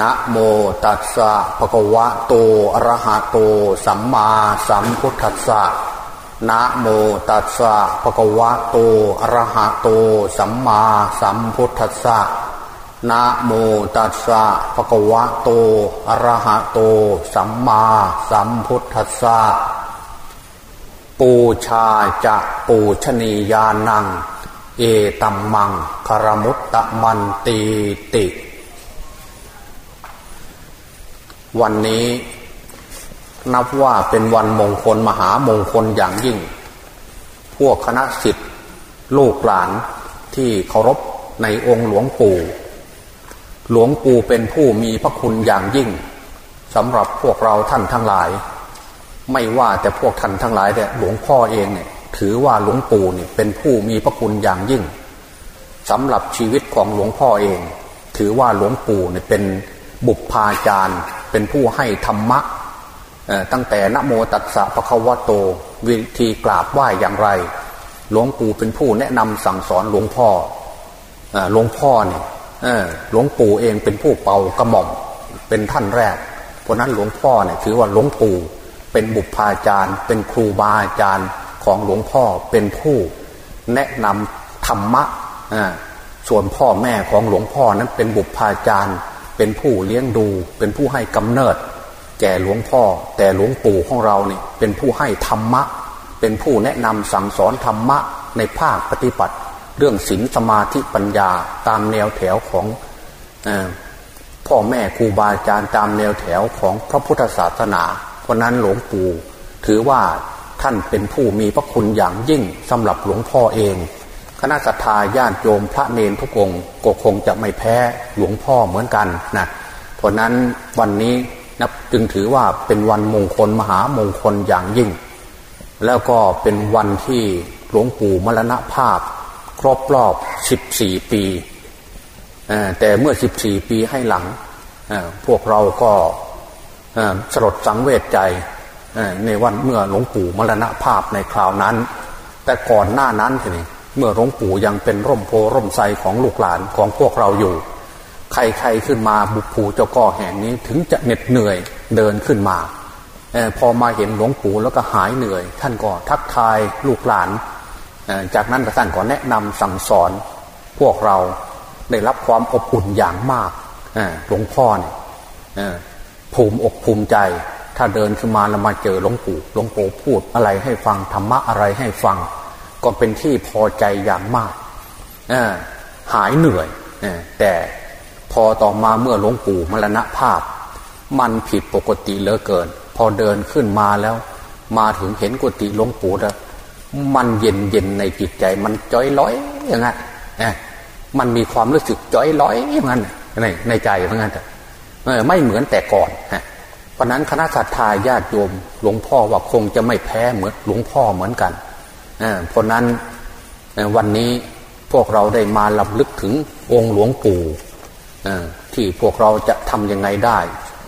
นะโมตัสสะภะคะวะโตอะระหะโต สัมมาสัมพุทธัสสะนะโมตัสสะภะคะวะโตอะระหะโต สัมมาสัมพุทธัสสะนะโมตัสสะภะคะวะโตอะระหะโต สัมมาสัมพุทธัสสะปูชาจะปูชนียานัง เอตัมมังคารมุตตะมันตีติ วันนี้นับว่าเป็นวันมงคลมหามงคลอย่างยิ่ง พวกคณะสิทธิ์ลูกหลานที่เคารพในองค์หลวงปู่ หลวงปู่เป็นผู้มีพระคุณอย่างยิ่งสำหรับพวกเราท่านทั้งหลาย ไม่ว่าแต่พวกท่านทั้งหลายแต่หลวงพ่อเองเนี่ยถือว่าหลวงปู่เนี่ยเป็นผู้มีพระคุณอย่างยิ่งสำหรับชีวิตของหลวงพ่อเอง ถือว่าหลวงปู่เนี่ยเป็น บุพพาจารย์เป็นผู้ให้ธรรมะตั้งแต่นโมตัสสะภะคะวะโต วิธีกราบไหว้อย่างไร หลวงปู่เป็นผู้แนะนำสั่งสอนหลวงพ่อหลวงพ่อเนี่ยหลวงปู่เองเป็นผู้เป่ากระหม่อมเป็นท่านแรก เพราะนั้นหลวงพ่อเนี่ยถือว่าหลวงปู่เป็นบุพพาจารย์ เป็นครูบาอาจารย์ของหลวงพ่อเป็นผู้แนะนำธรรมะส่วนพ่อแม่ของหลวงพ่อนั้นเป็นบุพพาจารย์ เป็นผู้เลี้ยงดู เป็นผู้ให้กำเนิด แก่หลวงพ่อ แต่หลวงปู่ของเราเนี่ยเป็นผู้ให้ธรรมะ เป็นผู้แนะนำสั่งสอนธรรมะในภาคปฏิบัติ เรื่องศีลสมาธิปัญญาตามแนวแถวของอพ่อแม่ครูบาอาจารย์ตามแนวแถวของพระพุทธศาสนาเพราะนั้นหลวงปู่ถือว่าท่านเป็นผู้มีพระคุณอย่างยิ่งสำหรับหลวงพ่อเอง คณะสัตยาญาติโยมพระเนรทุกองก็คงจะไม่แพ้หลวงพ่อเหมือนกันนะเพราะนั้นวันนี้นับจึงถือว่าเป็นวันมงคลมหามงคลอย่างยิ่ง แล้วก็เป็นวันที่หลวงปู่มรณภาพ ครบรอบ 14 ปี แต่เมื่อ 14 ปีให้หลัง พวกเราก็สลดสังเวชใจในวันเมื่อหลวงปู่มรณภาพในคราวนั้น แต่ก่อนหน้านั้นทีนี้ เมื่อหลวงปู่ยังเป็นร่มโพร่มไทรของลูกหลานของพวกเราอยู่ ใครๆขึ้นมาบุภูเจ้าก่อแห่งนี้ถึงจะเหน็ดเหนื่อยเดินขึ้นมาอพอมาเห็นหลวงปู่แล้วก็หายเหนื่อย ท่านก็ทักทายลูกหลาน จากนั้นท่านก็แนะนำสั่งสอน พวกเราได้รับความอบอุ่นอย่างมากหลวงพ่อเนี่ยภูมิอกภูมิใจ ถ้าเดินขึ้นมาแล้วมาเจอหลวงปู่หลวงปู่พูดอะไรให้ฟังธรรมะอะไรให้ฟัง ก็เป็นที่พอใจอย่างมากหายเหนื่อยแต่พอต่อมาเมื่อหลวงปู่มรณภาพ มันผิดปกติเหลือเกิน พอเดินขึ้นมาแล้ว มาถึงเห็นกุฏิหลวงปู่แล้วมันเย็นเย็นในจิตใจ มันจ้อยร้อยอย่างนั้นมันมีความรู้สึกจ้อยร้อยอย่างนั้นในในใจเพราะงั้นไม่เหมือนแต่ก่อนเพราะนั้นคณะสัตยาญาติโยมหลวงพ่อว่าคงจะไม่แพ้เหมือนหลวงพ่อเหมือนกัน เพราะนั้นวันนี้พวกเราได้มาลำลึกถึงองค์หลวงปู่ที่พวกเราจะทำยังไงได้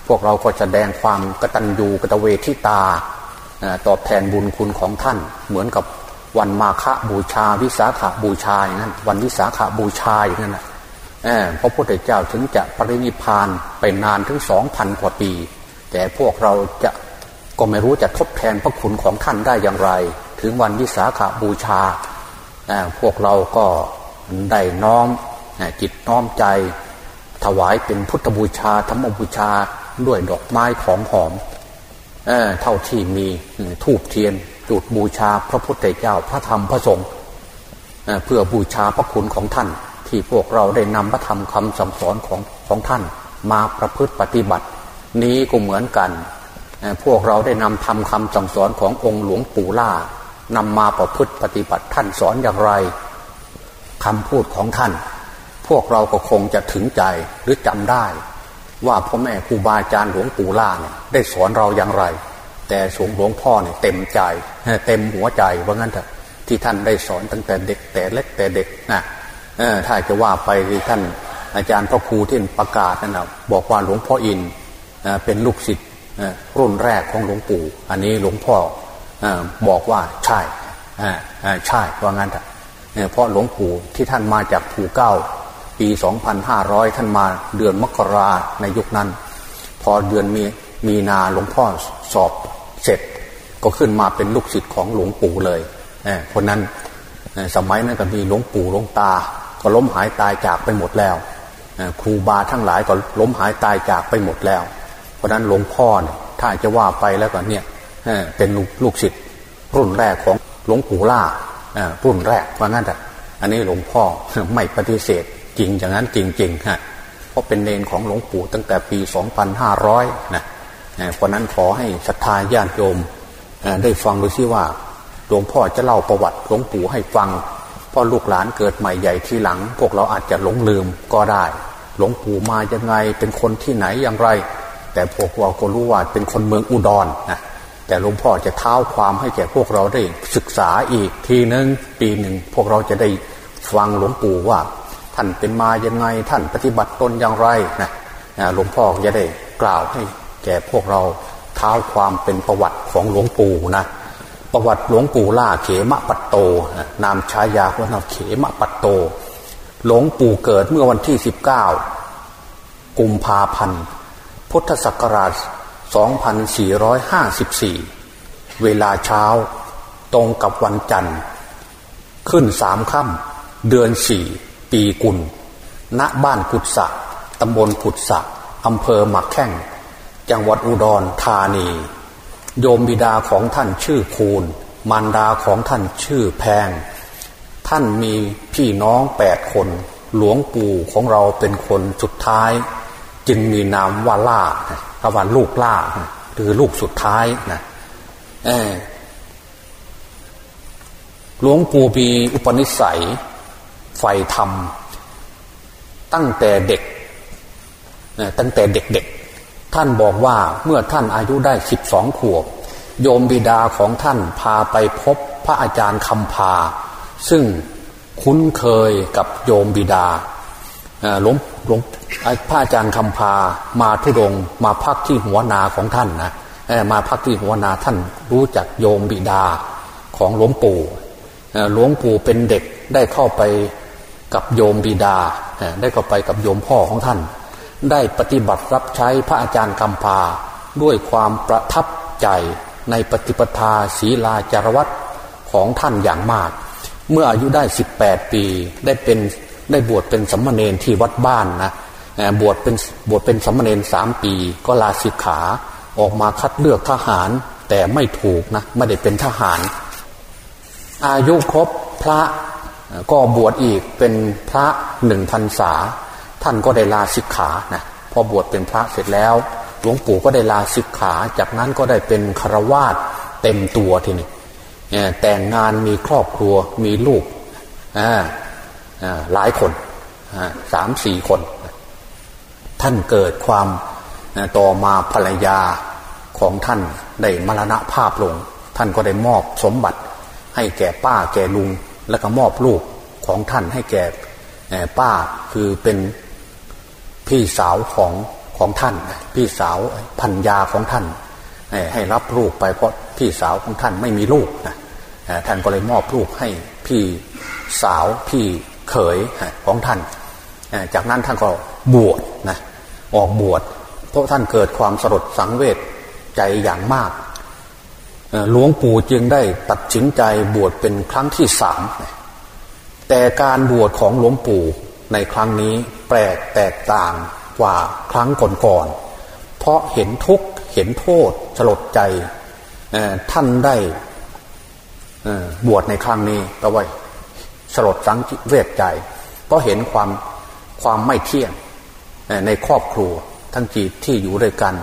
พวกเราก็จะแสดงความกตัญญูกตเวทิตาตอบแทนบุญคุณของท่าน เหมือนกับวันมาฆบูชา วิสาขาบูชาอย่างนั้น วันวิสาขาบูชาอย่างนั้นนะพระพุทธเจ้าถึงจะปรินิพานไปนานถึงสองพันกว่าปี แต่พวกเราจะก็ไม่รู้จะทดแทนพระคุณของท่านได้อย่างไร ถึงวันวิสาขาบูชา พวกเราก็ได้น้อมจิตน้อมใจ ถวายเป็นพุทธบูชาธรรมบูชาด้วยดอกไม้ของหอมเเท่าที่มีทูบเทียนจุดบูชาพระพุทธเจ้าพระธรรมพระสงฆ์เพื่อบูชาพระคุณของท่าน ที่พวกเราได้นำพระธรรมคำสั่งสอนของของท่าน มาประพฤติปฏิบัติ นี้ก็เหมือนกัน พวกเราได้นำทำคำสั่งสอนขององค์หลวงปู่ล่า นำมาประพฤติปฏิบัติท่านสอนอย่างไรคำพูดของท่าน พวกเราก็คงจะถึงใจหรือจำได้ ว่าพ่อแม่ครูบาอาจารย์หลวงปู่ล่าเนี่ยได้สอนเราอย่างไร แต่สงหลวงพ่อเนี่ยเต็มใจเต็มหัวใจว่างั้นเถอะที่ท่านได้สอนตั้งแต่เด็กแต่เล็กแต่เด็กนะถ้าจะว่าไปที่ท่านอาจารย์พระครูที่ประกาศนั่นนะบอกว่าหลวงพ่ออินเป็นลูกศิษย์รุ่นแรกของหลวงปู่ อันนี้หลวงพ่อ บอกว่าใช่ใช่ว่างั้นเพราะหลวงปู่ที่ท่านมาจากภูเก้า ปี 2500 ท่านมาเดือนมกราในยุคนั้น พอเดือนมีมีนาหลวงพ่อสอบเสร็จ ก็ขึ้นมาเป็นลูกศิษย์ของหลวงปู่เลยเคนนั้นสมัยนั้นก็มีหลวงปู่หลวงตา ก็ล้มหายตายจากไปหมดแล้วครูบาทั้งหลายก็ล้มหายตายจากไปหมดแล้ว เพราะนั้นหลวงพ่อถ้าจะว่าไปแล้วก็เนี่ย เป็นลูกศิษย์รุ่นแรกของหลวงปู่ล่ารุ่นแรกว่างั้นแต่อันนี้หลวงพ่อไม่ปฏิเสธจริงอย่างนั้นจริงๆฮะเพราะเป็นเนนของหลวงปู่ตั้งแต่ปี 2500 นะเพราะนั้นขอให้ศรัทธาญาติโยมได้ฟังดูซิว่าหลวงพ่อจะเล่าประวัติหลวงปู่ให้ฟังเพราะลูกหลานเกิดใหม่ใหญ่ทีหลัง พวกเราอาจจะหลงลืมก็ได้ หลวงปู่มายังไงเป็นคนที่ไหนอย่างไร แต่พวกเราก็รู้ว่าเป็นคนเมืองอุดรนะ แต่หลวงพ่อจะเท้าความให้แก่พวกเราได้ศึกษาอีกทีหนึ่งปีหนึ่งพวกเราจะได้ฟังหลวงปู่ว่า ท่านเป็นมายังไงท่านปฏิบัติตนอย่างไรนะหลวงพ่อจะได้กล่าวให้แก่พวกเราเท้าความเป็นประวัติของหลวงปู่นะประวัติหลวงปู่ล่าเขมะปัตโตนามฉายาว่านาเขมะปัตโต หลวงปู่เกิดเมื่อวันที่ 19 กุมภาพันธ์ พุทธศักราช 2454 เวลาเช้าตรงกับวันจันทร์ ขึ้นสามค่ำเดือนสี่ปีกุล ณบ้านกุศะตำบลกุศะอำเภอหมักแข้ง จังหวัดอุดรธานี โยมบิดาของท่านชื่อคูณ มารดาของท่านชื่อแพง ท่านมีพี่น้องแปดคน หลวงปู่ของเราเป็นคนสุดท้าย จึงมีนามว่าล่า คำว่าลูกล่าหรือลูกสุดท้ายนะหลวงปู่มีอุปนิสัยไฟธรรม ตั้งแต่เด็กตั้งแต่เด็กๆ ท่านบอกว่าเมื่อท่านอายุได้สิบสองขวบ โยมบิดาของท่านพาไปพบพระอาจารย์คำพา ซึ่งคุ้นเคยกับโยมบิดา หลวงหลวงพระอาจารย์คำพามาทุดงมาพักที่หัวนาของท่านนะมาพักที่หัวนาท่านรู้จักโยมบิดาของหลวงปู่หลวงปู่เป็นเด็กได้เข้าไปกับโยมบิดา ได้เข้าไปกับโยมพ่อของท่าน ได้ปฏิบัติรับใช้พระอาจารย์คำพาด้วยความประทับใจในปฏิปทาศีลาจารวัตของท่านอย่างมาก เมื่ออายุได้ 18 ปีได้เป็น ได้บวชเป็นสัมมาเนนที่วัดบ้านนะบวชเป็นบวชเป็นสัมมาเนนสามปี ก็ลาสิกขาออกมาคัดเลือกทหาร แต่ไม่ถูกนะไม่ได้เป็นทหาร อายุครบพระก็บวชอีกเป็นพระหนึ่งพรรษา ท่านก็ได้ลาสิกขานะพอบวชเป็นพระเสร็จแล้ว หลวงปู่ก็ได้ลาสิกขา จากนั้นก็ได้เป็นคารวาสเต็มตัวทีนี้แต่งงานมีครอบครัวมีลูก หลายคนสามสี่คน ท่านเกิดความต่อมาภรรยาของท่านได้มรณะภาพลง ท่านก็ได้มอบสมบัติ ให้แก่ป้าแก่ลุง แล้วก็มอบลูกของท่านให้แก่ป้าคือเป็นพี่สาวของของท่าน พี่สาวพันยาของท่าน ให้รับลูกไปเพราะพี่สาวของท่านไม่มีลูกนะท่านก็เลยมอบลูกให้พี่สาวพี่ เขยของท่าน จากนั้นท่านก็บวชนะออกบวชเพราะท่านเกิดความสลดสังเวชใจอย่างมากหลวงปู่จึงได้ตัดสินใจบวชเป็นครั้งที่สามแต่การบวชของหลวงปู่ในครั้งนี้แปลกแตกต่างกว่าครั้งก่อนๆเพราะเห็นทุกข์เห็นโทษสลดใจท่านได้บวชในครั้งนี้ก็ว่า สลดสังเวชใจ เพราะเห็นความความไม่เที่ยงในครอบครัว ทั้งจีที่อยู่ด้วยกัน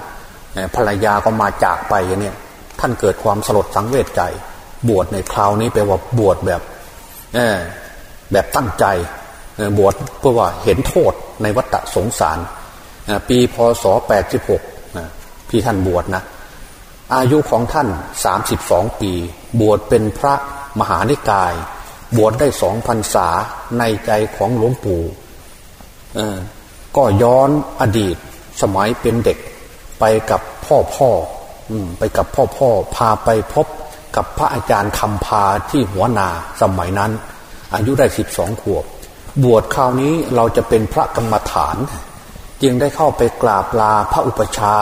ภรรยาก็มาจากไปอย่างนี้ท่านเกิดความสลดสังเวชใจ บวชในคราวนี้แปลว่าบวชแบบแบบตั้งใจบวชเพื่อว่าเห็นโทษในวัฏสงสาร ปีพศ 86 พี่ท่านบวชนะ อายุของท่าน 32 ปี บวชเป็นพระมหานิกาย บวชได้สองพรรษาในใจของหลวงปู่ก็ย้อนอดีตสมัยเป็นเด็ก ไปกับพ่อพ่อไปกับพ่อพ่อพาไปพบกับพระอาจารย์คำพาที่หัวนาสมัยนั้น อายุได้สิบสองขวบ บวชคราวนี้เราจะเป็นพระกรรมฐาน จึงได้เข้าไปกราบลาพระอุปชา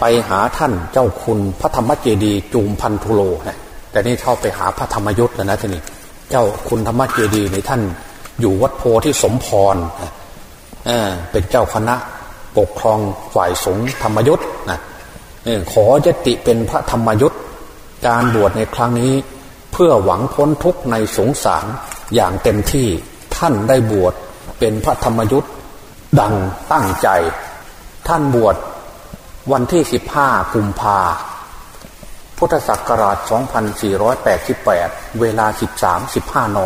ไปหาท่านเจ้าคุณพระธรรมเจดีจูมพันธุโลนะแต่นี่เข้าไปหาพระธรรมยุทธ์แล้วนะท่านี่ เจ้าคุณธรรมเจดีในท่านอยู่วัดโพธิสมพรเป็นเจ้าคณะปกครองฝ่ายสงฆ์ธรรมยุทธ์นะขอยติเป็นพระธรรมยุทธ์การบวชในครั้งนี้ เพื่อหวังพ้นทุกข์ในสงสารอย่างเต็มที่ท่านได้บวชเป็นพระธรรมยุทธ์ดังตั้งใจ ท่านบวชวันที่15กุมภา พุทธศักราช 2488 เวลา 13 15 น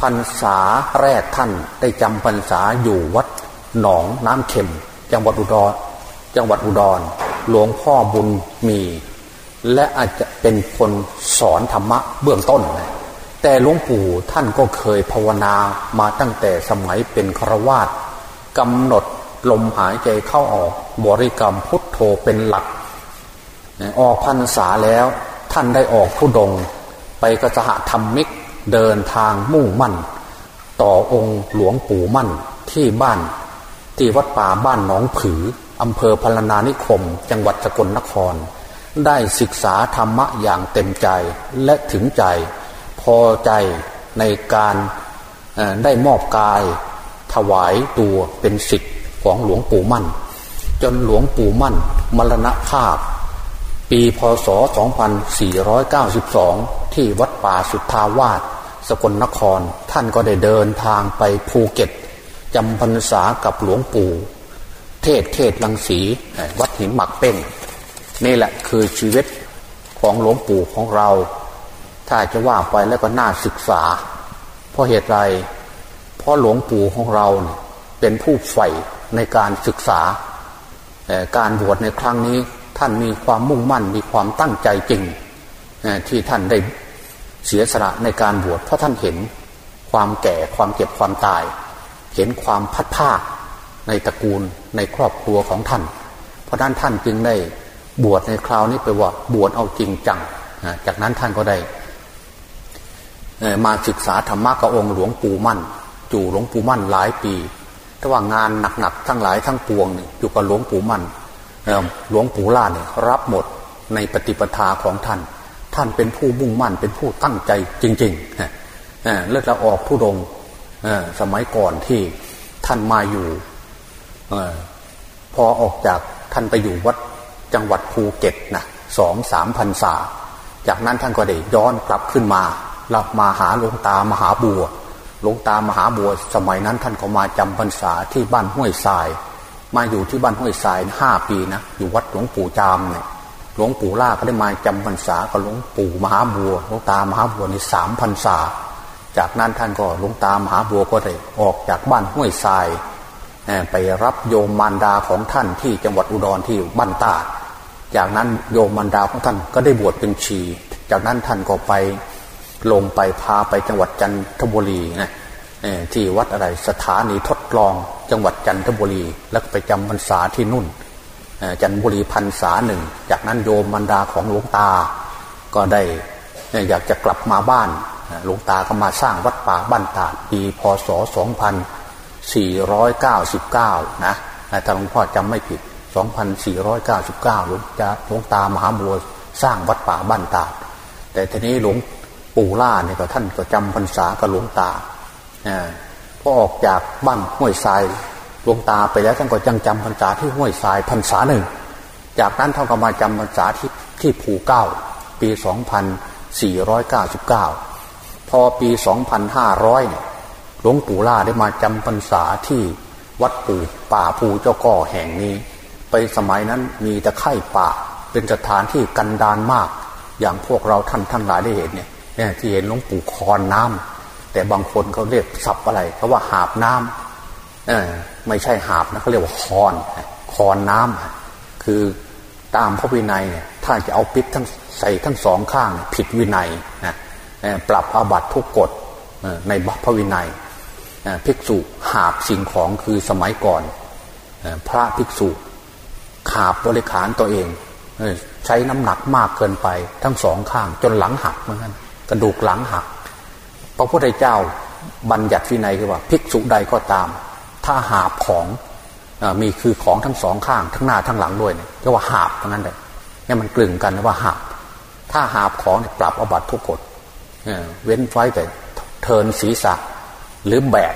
พรรษาแรกท่านได้จำพรรษาอยู่วัดหนองน้ำเข็ม จังหวัดอุดร จังหวัดอุดร หลวงพ่อบุญมี และอาจจะเป็นคนสอนธรรมะเบื้องต้น แต่หลวงปู่ท่านก็เคยภาวนามาตั้งแต่สมัยเป็นครวาตกำหนดลมหายใจเข้าออก บริกรรมพุทโธเป็นหลัก ออกพรรษาแล้วท่านได้ออกทุดง ไปกระสหธรรมิกเดินทางมุ่งมั่น ต่อองค์หลวงปู่มั่นที่บ้านที่วัดป่าบ้านหนองผืออำเภอพลนานิคม จังหวัดสกลนคร ได้ศึกษาธรรมะอย่างเต็มใจและถึงใจ พอใจในการได้มอบกาย ถวายตัวเป็นสิทธิ์ของหลวงปู่มั่น จนหลวงปู่มั่น มรณภาพ ปีพศ 2492 ที่วัดป่าสุทธาวาสสกลนคร ท่านก็ได้เดินทางไปภูเก็ตจำพรรษากับหลวงปู่ เทศเทศลังสี วัดหินหมักเป้ง นี่แหละคือชีวิตของหลวงปู่ของเรา ถ้าจะว่าไปแล้วก็น่าศึกษา เพราะเหตุไร เพราะหลวงปู่ของเราเป็นผู้ใฝ่ในการศึกษา การบวชในครั้งนี้ ท่านมีความมุ่งมั่นมีความตั้งใจจริงที่ท่านได้เสียสละในการบวชเพราะท่านเห็นความแก่ความเจ็บความตาย เห็นความพัดภาคในตระกูลในครอบครัวของท่าน เพราะนั้นท่านจึงได้บวชในคราวนี้ไปว่าบวชเอาจริงจังจากนั้นท่านก็ได้มาศึกษาธรรมะกับองค์หลวงปู่มั่น จู่หลวงปู่มั่นหลายปีแต่ว่างานหนักๆทั้งหลายทั้งปวงอยู่กับหลวงปู่มั่น หลวงปู่ล่าเนี่ยรับหมดในปฏิปทาของท่าน ท่านเป็นผู้มุ่งมั่นเป็นผู้ตั้งใจจริงๆเลิกเราออกผู้ดงสมัยก่อนที่ท่านมาอยู่อพอออกจากท่านไปอยู่วัดจังหวัดภูเก็ตนะสองสามพันษา จากนั้นท่านก็ได้ย้อนกลับขึ้นมาลับมาหาหลวงตามหาบัวหลวงตามหาบัว สมัยนั้นท่านก็มาจำพรรษาที่บ้านห้วยทราย มาอยู่ที่บ้านห้วยทรายห้าปีนะอยู่วัดหลวงปู่จามเนี่ยหลวงปู่ล่าก็ได้มาจำพรรษากับหลวงปู่มหาบัวหลวงตามหาบัวในสามพรรษา จากนั้นท่านก็หลวงตามหาบัวก็ได้ออกจากบ้านห้วยทรายไปรับโยมมารดาของท่านที่จังหวัดอุดรที่บ้านตาดจากนั้นโยมมารดาของท่านก็ได้บวชเป็นชี จากนั้นท่านก็ไปลงไปพาไปจังหวัดจันทบุรีนะที่วัดอะไรสถานีทดลอง จังหวัดจันทบุรี แล้วไปจำพรรษาที่นุ่น จันทบุรีพันษาหนึ่ง จากนั้นโยมมันดาของหลวงตา ก็ได้อยากจะกลับมาบ้านหลวงตาก็มาสร้างวัดป่าบ้านตาดปีพศ 2499 นะถ้าหลวงพ่อจำไม่ผิด 2499 หลวงจาหลวงตามหาบัวสร้างวัดป่าบ้านตาด แต่ทีนี้หลวงปู่ล่าเนี่ยก็ท่านก็จำพรรษากับหลวงตา พอออกจากบ้านห้วยทรายหลวงตาไปแล้วท่านก็จังจำพรรษาที่ห้วยทรายพรรษาหนึ่ง จากนั้นท่านก็มาจำพรรษาที่ที่ภูเก้าปี 2499 พอปี 2500เนี่ยหลวงปู่ล่าได้มาจำพรรษาที่วัดปู่ป่าภูเจ้าก่อแห่งนี้ ไปสมัยนั้นมีตะไคร่ป่า เป็นสถานที่กันดานมาก อย่างพวกเราท่านท่านหลายได้เห็นเนี่ยที่เห็นหลวงปู่คอนน้ำ แต่บางคนเขาเรียกศัพท์อะไรเขาว่าหาบน้ำไม่ใช่หาบนะเขาเรียกว่าคอนคอนน้ำคือตามพระวินัยเนี่ยถ้าจะเอาปิดทั้งใส่ทั้งสองข้าง ผิดวินัยนะปรับอาบัตทุกกฎในพระวินัยภิกษุหาบสิ่งของคือสมัยก่อน พระภิกษุขาบบริขารตัวเอง ใช้น้ำหนักมากเกินไปทั้งสองข้างจนหลังหักเหมือนกันกระดูกหลังหัก พระพุทธเจ้าบัญญัติวินัยคือว่า ภิกษุใดก็ตาม ถ้าหาบของอมีคือของทั้งสองข้างทั้งหน้าทั้งหลังด้วยเนี่ยเรียกว่าหาบทั้งนั้นเลยนี่มันกลึงกันว่าหาบถ้าหาบของเนี่ยปรับอบัตทุกกฎเว้นไว้แต่เทินศีรษะ หรือแบก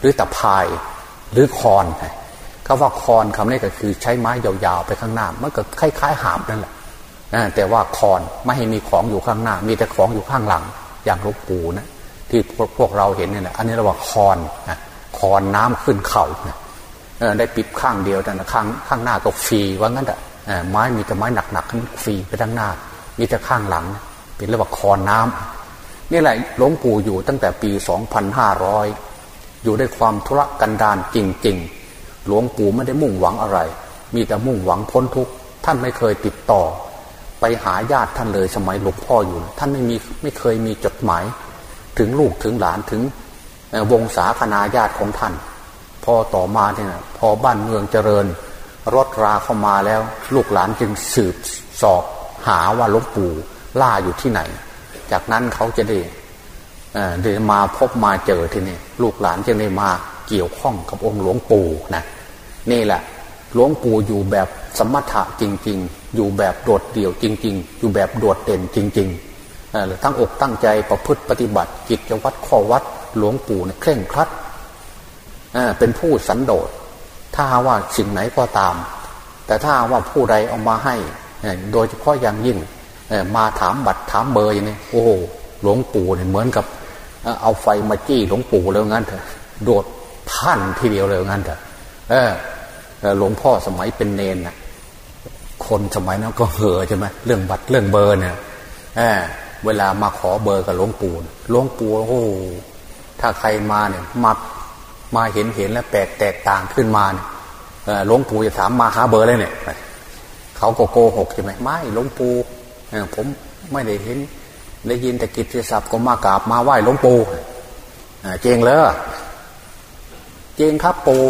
หรือตะพายหรือคอนคำว่าคอนคำนี้ก็คือใช้ไม้ยาวๆไปข้างหน้ามันก็คล้ายๆหาบนั่นแหละแต่ว่าคอนไม่ให้มีของอยู่ข้างหน้า มีแต่ของอยู่ข้างหลัง อย่างลูกปูนะ ที่พวกเราเห็นเนี่ยนะอันนี้เราว่าคอนนะคอนน้ำขึ้นเข่านะได้ปิดข้างเดียวแต่ข้างข้างหน้าก็ฟรีว่างั้นแหละไม้มีแต่ไม้หนักๆขึ้นฟรีไปด้านหน้า มีแต่ข้างหลัง เป็นเรียกว่าคอนน้ำนี่แหละหลวงปู่อยู่ตั้งแต่ปี 2500 อยู่ด้วยความทุรกันดารจริง ๆ หลวงปู่ไม่ได้มุ่งหวังอะไร มีแต่มุ่งหวังพ้นทุกข์ท่านไม่เคยติดต่อ ไปหาญาติท่านเลยสมัยหลวงพ่ออยู่ ท่านไม่มีไม่เคยมีจดหมาย ถึงลูกถึงหลานถึงวงศาคณาญาติของท่าน พอต่อมาเนี่ยพอบ้านเมืองเจริญรถราเข้ามาแล้ว ลูกหลานจึงสืบสอบหาว่าหลวงปู่ล่าอยู่ที่ไหน จากนั้นเขาจะได้เดินมาพบมาเจอที่นี่ลูกหลานจะได้มาเกี่ยวข้องกับองค์หลวงปู่นะนี่แหละหลวงปู่อยู่แบบสมถะจริง ๆ อยู่แบบโดดเดี่ยวจริง ๆ อยู่แบบโดดเด่นจริง ๆ ทั้งอกตั้งใจประพฤติปฏิบัติกิจวัตรข้อวัดหลวงปู่เนี่ยเคร่งครัดเป็นผู้สันโดษ ถ้าว่าสิ่งไหนก็ตาม แต่ถ้าว่าผู้ใดเอามาให้ โดยเฉพาะอย่างยิ่งมาถามบัตรถามเบอร์อย่างนี้โอ้หลวงปู่เนี่ยเหมือนกับ เอาไฟมาจี้หลวงปู่เลยงั้นเถอะโดดท่านทีเดียวเลยงั้นเถอะเออหลวงพ่อสมัยเป็นเนนนะคนสมัยนั้นก็เห่อใช่ไหมเรื่องบัตรเรื่องเบอร์เนี่ย เวลามาขอเบอร์กับหลวงปู่หลวงปู่โอ้ถ้าใครมาเนี่ยมามาเห็นเห็นแล้วแปลกแตกต่างขึ้นมาเนี่ยหลวงปู่จะถามมาหาเบอร์เลยเนี่ยเขาก็โกหกใช่ไหมไม่หลวงปู่ผมไม่ได้เห็นได้ยินแต่กิตติศัพท์ก็มากราบมาไหว้หลวงปู่เจงเลยเจงครับปู่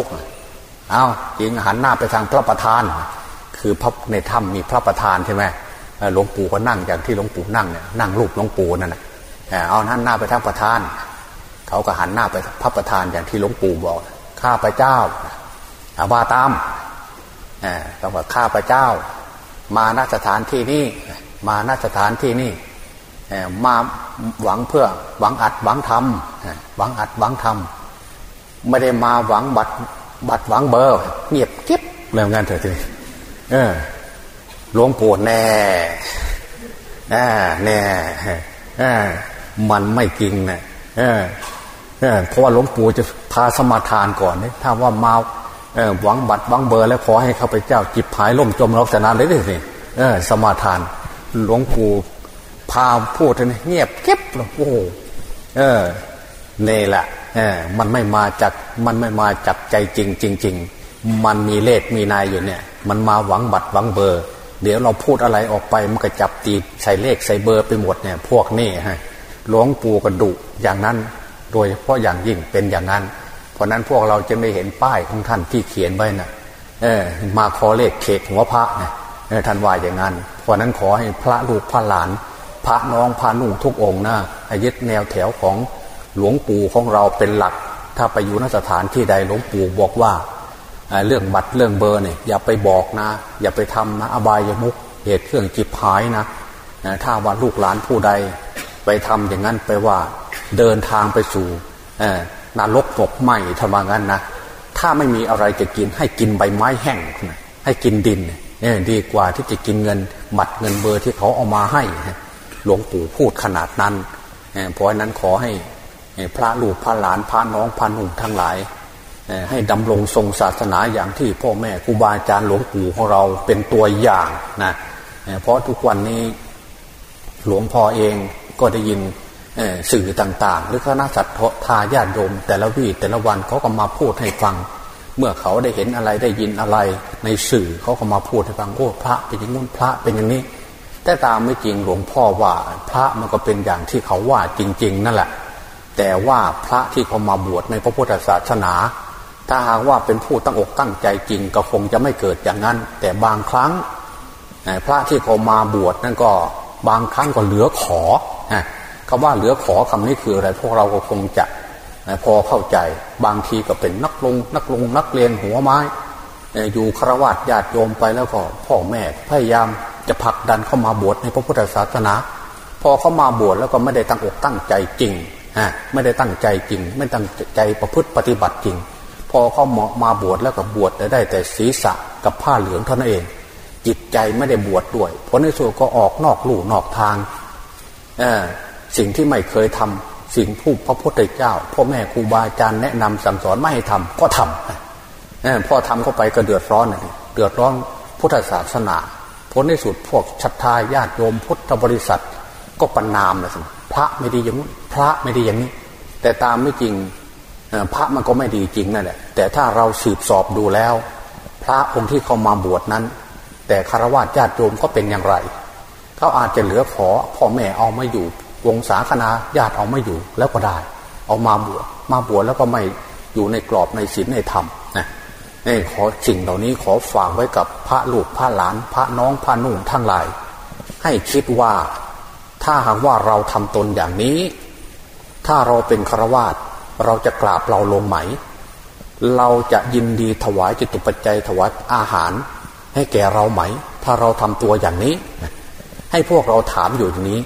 เอาเจงหันหน้าไปทางพระประธาน คือพระในถ้ำมีพระประธานใช่ไหม หลวงปู่ก็นั่งอย่างที่หลวงปู่นั่งเนี่ยนั่งรูปหลวงปู่นั่นแหละเอาหันหน้าไปทางประธาน เขาก็หันหน้าไปพระประธานอย่างที่หลวงปู่บอก ข้าพเจ้าอาว่าตามเขาบอกข้าพเจ้า มาณสถานที่นี้มาณสถานที่นี้มาหวังเพื่อหวังอัดหวังทำหวังอัดหวังทำไม่ได้มาหวังบัตรบัตรหวังเบอร์ เงียบเก็บเรื่องงานเถอะทีเออ หลวงปู่แน่แน่แน่มันไม่จริงนะเพราะว่าหลวงปู่จะพาสมาทานก่อนเนี่ยถ้าว่ามาหวังบัตรหวังเบอร์แล้วขอให้ข้าพเจ้าจิบหายล่มจมรักษณะเลยสิสมาทาน หลวงปู่พาพูดนี่เงียบเก็บโอ้เออนี่แหละเออมันไม่มาจากมันไม่มาจากใจจริงจริงจริงมันมีเลขมีนายอยู่เนี่ย มันมาหวังบัตรหวังเบอร์ เดี๋ยวเราพูดอะไรออกไปมันก็จับตีใส่เลขใส่เบอร์ไปหมดเนี่ยพวกนี้ฮะหลวงปู่กระดุอย่างนั้น โดยเฉพาะอย่างยิ่งเป็นอย่างนั้น เพราะนั้นพวกเราจะไม่เห็นป้ายของท่านที่เขียนไว้นะ่ะเออมาขอเลขเขกหัวพระเนี่ยท่านว่าอย่างนั้น เพราะนั้นขอให้พระลูกพระหลาน พระน้องพระนุ่งทุกองนะยึดแนวแถวของหลวงปู่ของเราเป็นหลัก ถ้าไปอยู่นสถานที่ใดหลวงปู่บอกว่า เรื่องบัตรเรื่องเบอร์เนี่ยอย่าไปบอกนะ อย่าไปทำนะอบายมุกเหตุเครื่องจิบหายนะถ้าว่าลูกหลานผู้ใด ไปทำอย่างนั้นไปว่าเดินทางไปสู่นรกตกไหมทำงั้นนะถ้าไม่มีอะไรจะกินให้กินใบไม้แห้งให้กินดินเนี่ยดีกว่าที่จะกินเงินบัตรเงินเบอร์ที่เขาเอามาให้หลวงปู่พูดขนาดนั้นเพราะนั้นขอให้พระลูกพระหลานพระน้องพระหนุ่มทั้งหลาย ให้ดำรงทรงศาสนาอย่างที่พ่อแม่ครูบาอาจารย์หลวงปู่ของเราเป็นตัวอย่างนะเพราะทุกวันนี้หลวงพ่อเองก็ได้ยินสื่อต่างๆ หรือคณะสัตทาญาติโยมแต่ละวีแต่ละวันเขาก็มาพูดให้ฟัง เมื่อเขาได้เห็นอะไรได้ยินอะไรในสื่อเขาก็มาพูดให้ฟังโอ้พระเป็นอย่างนู้นพระเป็นอย่างนี้ แต่ตามไม่จริงหลวงพ่อว่าพระมันก็เป็นอย่างที่เขาว่าจริง ๆ นั่นแหละ แต่ว่าพระที่เขามาบวชในพระพุทธศาสนา ถ้าหากว่าเป็นผู้ตั้งอกตั้งใจจริงก็คงจะไม่เกิดอย่างนั้น แต่บางครั้งพระที่เขามาบวชนั่นก็บางครั้งก็เหลือขอคำว่าเหลือขอคำนี้คืออะไรพวกเราก็คงจะพอเข้าใจบางทีก็เป็นนักลงนักลงนักเรียนหัวไม้ อยู่ครวญญาติโยมไปแล้วก็พ่อแม่พยายามจะผลักดันเข้ามาบวชในพระพุทธศาสนา พอเขามาบวชแล้วก็ไม่ได้ตั้งอกตั้งใจจริงไม่ได้ตั้งใจจริง ไม่ตั้งใจประพฤติปฏิบัติจริง พอเขาเหมาะมาบวชแล้วก็บวชแต่ได้แต่ศีรษะกับผ้าเหลืองเท่านั้นเอง จิตใจไม่ได้บวชดด้วยผลในสุดก็ออกนอกลู่นอกทางสิ่งที่ไม่เคยทำสิ่งผู้พระพุทธเจ้าพ่อแม่ครูบาอาจารย์แนะนำสั่งสอนไม่ให้ทำก็ทำอพอทำเข้าไปก็เดือดร้อนเดือดร้อนพุทธศาสนาผลในสุดพวกชัตทายาติโยมพุทธบริษัทก็ปนามนะสิพระไม่ดีอย่างนี้พระไม่ดีอย่างนี้ แต่ตามไม่จริง พระมันก็ไม่ดีจริงนั่นแหละแต่ถ้าเราสืบสอบดูแล้ว พระองค์ที่เขามาบวชนั้น แต่คารวะญาติโยมก็เป็นอย่างไร เขาอาจจะเหลือขอพ่อแม่เอาไม่อยู่ วงศาคณาญาติเอาไม่อยู่แล้วก็ได้ เอามาบวชมาบวชแล้วก็ไม่อยู่ในกรอบในศีลในธรรมนะนี่ขอสิ่งเหล่านี้ขอฝากไว้กับพระลูกพระหลาน พระน้องพระนุ่งทั้งหลาย ให้คิดว่าถ้าหากว่าเราทำตนอย่างนี้ ถ้าเราเป็นฆราวาส เราจะกราบเราลงไหม เราจะยินดีถวายจิตุปัจจัยถวายอาหาร ให้แก่เราไหม ถ้าเราทำตัวอย่างนี้ ให้พวกเราถามอยู่อย่างนี้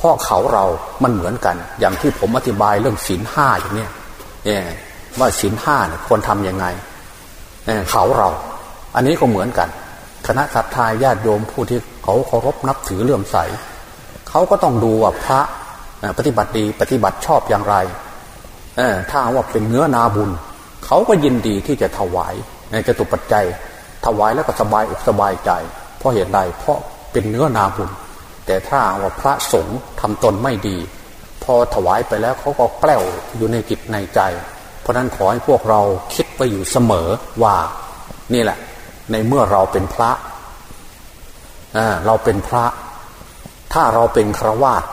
พ่อเขาเรามันเหมือนกัน อย่างที่ผมอธิบายเรื่องศีลห้าอย่างเนี้ยว่าศีลห้าเนี่ยควรทำยังไงเขาเรา อันนี้ก็เหมือนกัน คณะสัตยาญาติโยมผู้ที่เขาเคารพนับถือเลื่อมใส เขาก็ต้องดูว่าพระปฏิบัติดีปฏิบัติชอบอย่างไร ถ้าว่าเป็นเนื้อนาบุญ เขาก็ยินดีที่จะถวายในจตุปัจจัย ถวายแล้วก็สบายอกสบายใจ เพราะเหตุใดเพราะเป็นเนื้อนาบุญ แต่ถ้าว่าพระสงฆ์ทำตนไม่ดี พอถวายไปแล้วเขาก็แกล้วอยู่ในจิตในใจ เพราะนั้นขอให้พวกเราคิดไปอยู่เสมอว่านี่แหละ ในเมื่อเราเป็นพระเราเป็นพระ ถ้าเราเป็นครวาต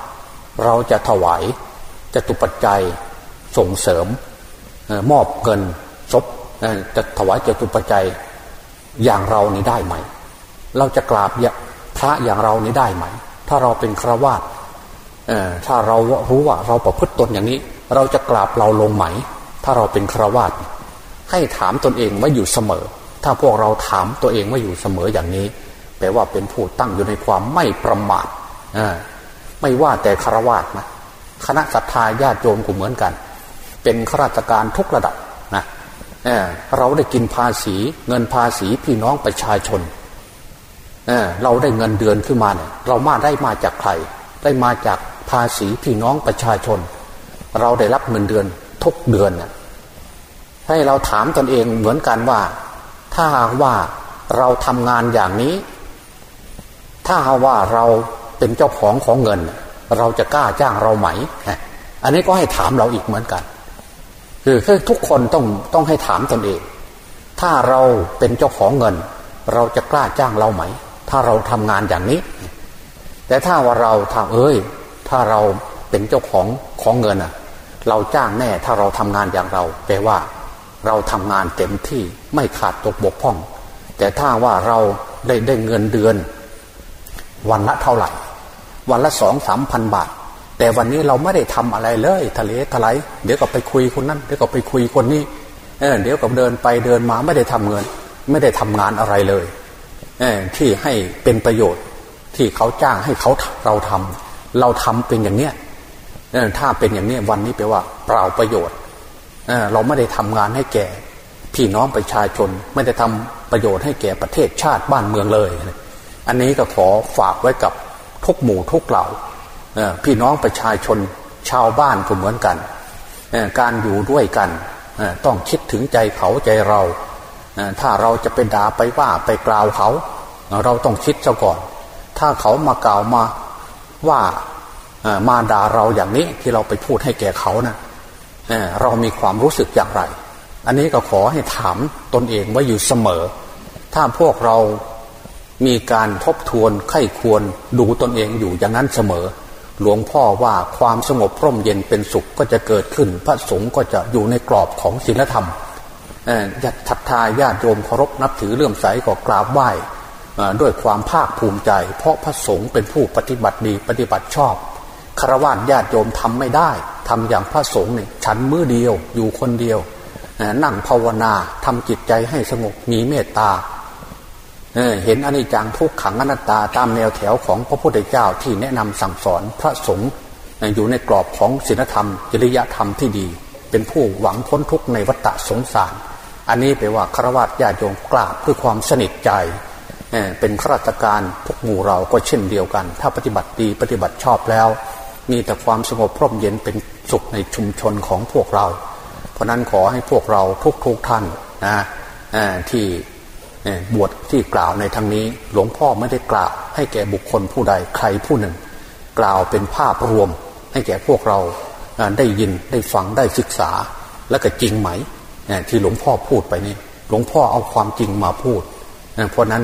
เราจะถวายจะตุปัจจัย ส่งเสริมมอบเงินศพจะถวายเจตุปัจจัยอย่างเรานี้ได้ไหม เราจะกราบพระอย่างเรานี้ได้ไหม ถ้าเราเป็นครวาตถ้าเรารู้ว่าเราประพฤติตนอย่างนี้ เราจะกราบเราลงไหม ถ้าเราเป็นครวาตให้ถามตนเองว่าอยู่เสมอ ถ้าพวกเราถามตัวเองว่าอยู่เสมออย่างนี้ แปลว่าเป็นผู้ตั้งอยู่ในความไม่ประมาทไม่ว่าแต่คารวะนะคณะศรัทธาญาติโยมก็เหมือนกัน เป็นข้าราชการทุกระดับนะเเราได้กินภาษีเงินภาษีพี่น้องประชาชนเเราได้เงินเดือนขึ้นมาเนี่ยเรามาได้มาจากใคร ได้มาจากภาษีพี่น้องประชาชน เราได้รับเงินเดือนทุกเดือนน่ยให้เราถามตนเองเหมือนกันว่า ถ้าหากว่าเราทำงานอย่างนี้ ถ้าว่าเราเป็นเจ้าของของเงิน เราจะกล้าจ้างเราไหม อันนี้ก็ให้ถามเราอีกเหมือนกัน คือทุกคนต้องต้องให้ถามตนเอง ถ้าเราเป็นเจ้าของเงิน เราจะกล้าจ้างเราไหม ถ้าเราทำงานอย่างนี้ แต่ถ้าว่าเราทำเอ้ย ถ้าเราเป็นเจ้าของของเงินอะ เราจ้างแน่ถ้าเราทำงานอย่างเราแปลว่าเราทำงานเต็มที่ไม่ขาดตกบกพร่อง แต่ถ้าว่าเราได้ได้เงินเดือน วันละเท่าไหร่ วันละสองสามพันบาท แต่วันนี้เราไม่ได้ทำอะไรเลย ทะเลทลายเดี๋ยวก็ไปคุยคนนั้นเดี๋ยวก็ไปคุยคนนี้เออเดี๋ยวก็เดินไปเดินมาไม่ได้ทำเงิน ไม่ได้ทำงานอะไรเลยเออที่ให้เป็นประโยชน์ที่เขาจ้างให้เขาเราทำเราทำเป็นอย่างเนี้ยอถ้าเป็นอย่างเนี้ยวันนี้แปลว่าเปล่าประโยชน์เอเราไม่ได้ทำงานให้แก่ พี่น้องประชาชนไม่ได้ทำประโยชน์ให้แก่ประเทศชาติบ้านเมืองเลย อันนี้ก็ขอฝากไว้กับทุกหมู่ทุกเหล่า พี่น้องประชาชนชาวบ้านก็เหมือนกันการอยู่ด้วยกันต้องคิดถึงใจเขาใจเราถ้าเราจะไปด่าไปว่าไปกล่าวเขา เราต้องคิดซะก่อน ถ้าเขามากล่าวมาว่ามาด่าเราอย่างนี้ที่เราไปพูดให้แก่เขานะเรามีความรู้สึกอย่างไร อันนี้ก็ขอให้ถามตนเองว่าอยู่เสมอ ถ้าพวกเรามีการทบทวนไข้ควรดูตนเองอยู่อย่างนั้นเสมอ หลวงพ่อว่าความสงบพร่มเย็นเป็นสุขก็จะเกิดขึ้น พระสงฆ์ก็จะอยู่ในกรอบของศีลธรรมญาติทาญาติโยมเคารพนับถือเลื่อมใสก็กราบไหว้ด้วยความภาคภูมิใจ เพราะพระสงฆ์เป็นผู้ปฏิบัติดีปฏิบัติชอบคารวะญาติโยมทำไม่ได้ททำอย่างพระสงฆ์เนี่ยฉันมือเดียวอยู่คนเดียว นั่งภาวนาทำจิตใจให้สงบมีเมตตา เเห็นอนิจจังทุกขังอนัตตาตามแนวแถวของพระพุทธเจ้าที่แนะนำสั่งสอนพระสงฆ์อยู่ในกรอบของศีลธรรม จริยธรรมที่ดี เป็นผู้หวังพ้นทุกข์ในวัฏสงสาร อันนี้แปลว่าฆราวาสญาติโยมกราบเพื่อความสนิทใจเป็นข้าราชการพวกหมู่เราก็เช่นเดียวกัน ถ้าปฏิบัติดีปฏิบัติชอบแล้ว มีแต่ความสงบพร่มเย็นเป็นสุขในชุมชนของพวกเรา เพราะนั้นขอให้พวกเราทุกๆทท่านนะที่ บวชที่กล่าวในทางนี้ หลวงพ่อไม่ได้กล่าว ให้แก่บุคคลผู้ใดใครผู้หนึ่ง กล่าวเป็นภาพรวม ให้แก่พวกเราได้ยินได้ฟังได้ศึกษา และก็จริงไหมที่หลวงพ่อพูดไปนี่หลวงพ่อเอาความจริงมาพูดเพราะนั้น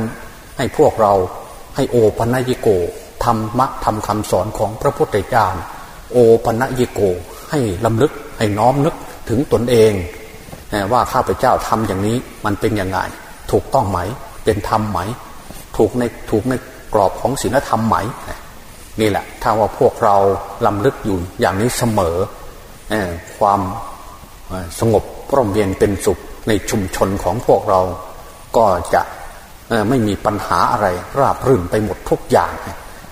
ให้พวกเราให้โอปัญญิโกธรรมะทำคำสอนของพระพุทธเจ้าโอปัญญิโกให้ลำลึกให้น้อมนึกถึงตนเองว่าข้าพเจ้าทำอย่างนี้มันเป็นยังไง ถูกต้องไหม เป็นธรรมไหม ถูกในถูกในกรอบของศีลธรรมไหม นี่แหละ ถ้าว่าพวกเราลำลึกอยู่อย่างนี้เสมอความสงบร่มเย็นเป็นสุขในชุมชนของพวกเราก็จะไม่มีปัญหาอะไรราบรื่นไปหมดทุกอย่าง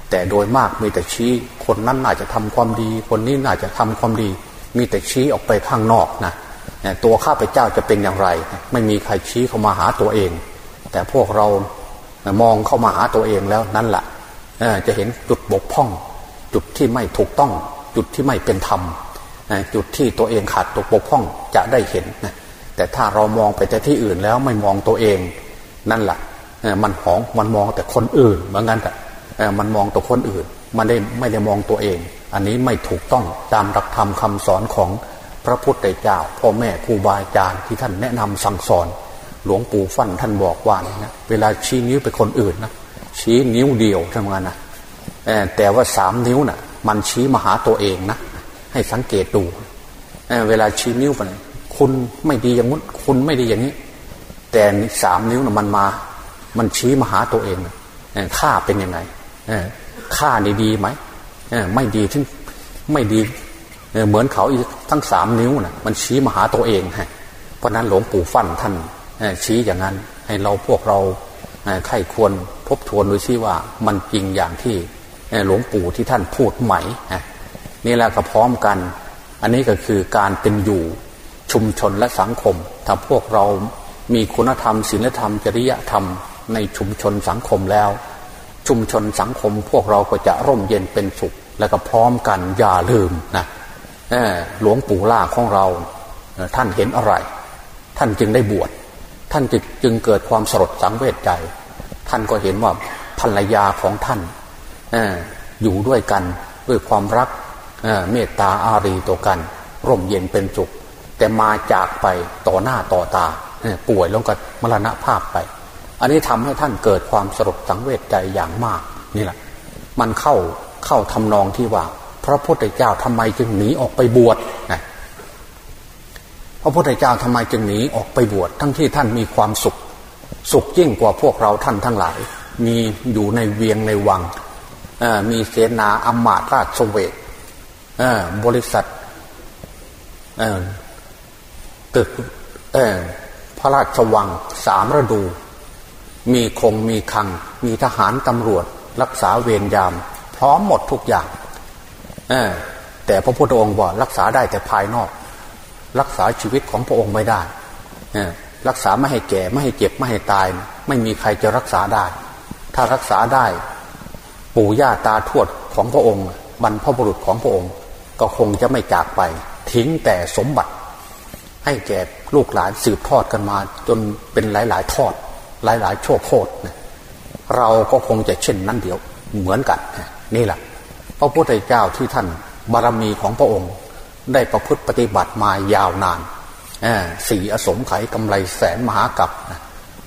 แต่โดยมากมีแต่ชี้คนนั้นน่าจะทำความดี คนนี้น่าจะทำความดี มีแต่ชี้ออกไปข้างนอกนะ ตัวข้าพเจ้าจะเป็นอย่างไร ไม่มีใครชี้เข้ามาหาตัวเอง แต่พวกเรามองเข้ามาหาตัวเองแล้วนั่นแหละจะเห็นจุดบกพร่อง จุดที่ไม่ถูกต้อง จุดที่ไม่เป็นธรรมจุดที่ตัวเองขาดตกบกพร่องจะได้เห็นแต่ถ้าเรามองไปแต่ที่อื่นแล้วไม่มองตัวเอง นั่นแหละมันหองมันมองแต่คนอื่นเหมือนกันแต่มันมองตัวคนอื่น มันได้ไม่ได้มองตัวเอง อันนี้ไม่ถูกต้องตามหลักธรรมคาสอนของ พระพุทธเจ้า พ่อแม่ครูบาอาจารย์ที่ท่านแนะนำสั่งสอน หลวงปู่ฟันท่านบอกว่านะเวลาชี้นิ้วไปคนอื่นนะชี้นิ้วเดียวทำงานนะแต่ว่าสามนิ้วนะ่ะ มันชี้มาหาตัวเองนะให้สังเกตดูเเวลาชี้นิ้วไปคุณไม่ดีอย่างนู้นคุณไม่ดีอย่างนี้ แต่สามนิ้วนะ่ะมันมา มันชี้มาหาตัวเองข้าเป็นยังไงข้านี่ดีไหมไม่ดีที่ไม่ดี เหมือนเขาอีกทั้งสามนิ้วนะมันชี้มาหาตัวเองฮะเพราะนั้นหลวงปู่ฟั่นท่านชี้อย่างนั้น ให้เราพวกเราใครควรทบทวนดูซิว่ามันจริงอย่างที่หลวงปู่ที่ท่านพูดไหมนี่แหละก็พร้อมกัน อันนี้ก็คือการเป็นอยู่ชุมชนและสังคม ถ้าพวกเรามีคุณธรรมศีลธรรม จริยธรรมในชุมชนสังคมแล้ว ชุมชนสังคมพวกเราก็จะร่มเย็นเป็นสุข และก็พร้อมกันอย่าลืมนะ หลวงปู่ล่าของเราท่านเห็นอะไร ท่านจึงได้บวชท่านจึงเกิดความสลดสังเวชใจ ท่านก็เห็นว่าภรรยาของท่านอยู่ด้วยกันด้วยความรักเมตตาอารีต่อกัน ร่มเย็นเป็นสุขแต่มาจากไปต่อหน้าต่อตาป่วยแล้วก็มรณภาพไป อันนี้ทำให้ท่านเกิดความสลดสังเวชใจอย่างมากนี่แหละ มันเข้าเข้าทำนองที่ว่า พระพุทธเจ้าทำไมจึงหนีออกไปบวชนะพระพุทธเจ้าทำไมจึงหนีออกไปบวชทั้งที่ท่านมีความสุข สุขยิ่งกว่าพวกเราท่านทั้งหลาย มีอยู่ในเวียงในวังมีเสนาอมาตราชเวทบริษัทตึกพระราชวังสามฤดู มีคงมีคัง มีทหารตำรวจ รักษาเวรยาม พร้อมหมดทุกอย่าง แต่พระพุทธองค์ว่ารักษาได้แต่ภายนอก รักษาชีวิตของพระองค์ไม่ได้รักษาไม่ให้แก่ไม่ให้เจ็บไม่ให้ตาย ไม่มีใครจะรักษาได้ ถ้ารักษาได้ปู่ย่าตาทวดของพระองค์ บรรพบุรุษของพระองค์ ก็คงจะไม่จากไป ทิ้งแต่สมบัติ ให้แก่ลูกหลานสืบทอดกันมา จนเป็นหลาย ๆ ทอด หลาย ๆ โชคโคตรเราก็คงจะเช่นนั้นเดียวเหมือนกันนี่แหละ พระพุทธเจ้าที่ท่านบารมีของพระองค์ ได้ประพฤติปฏิบัติมายาวนานสี่อสมไขยกำไรแสนมหากัป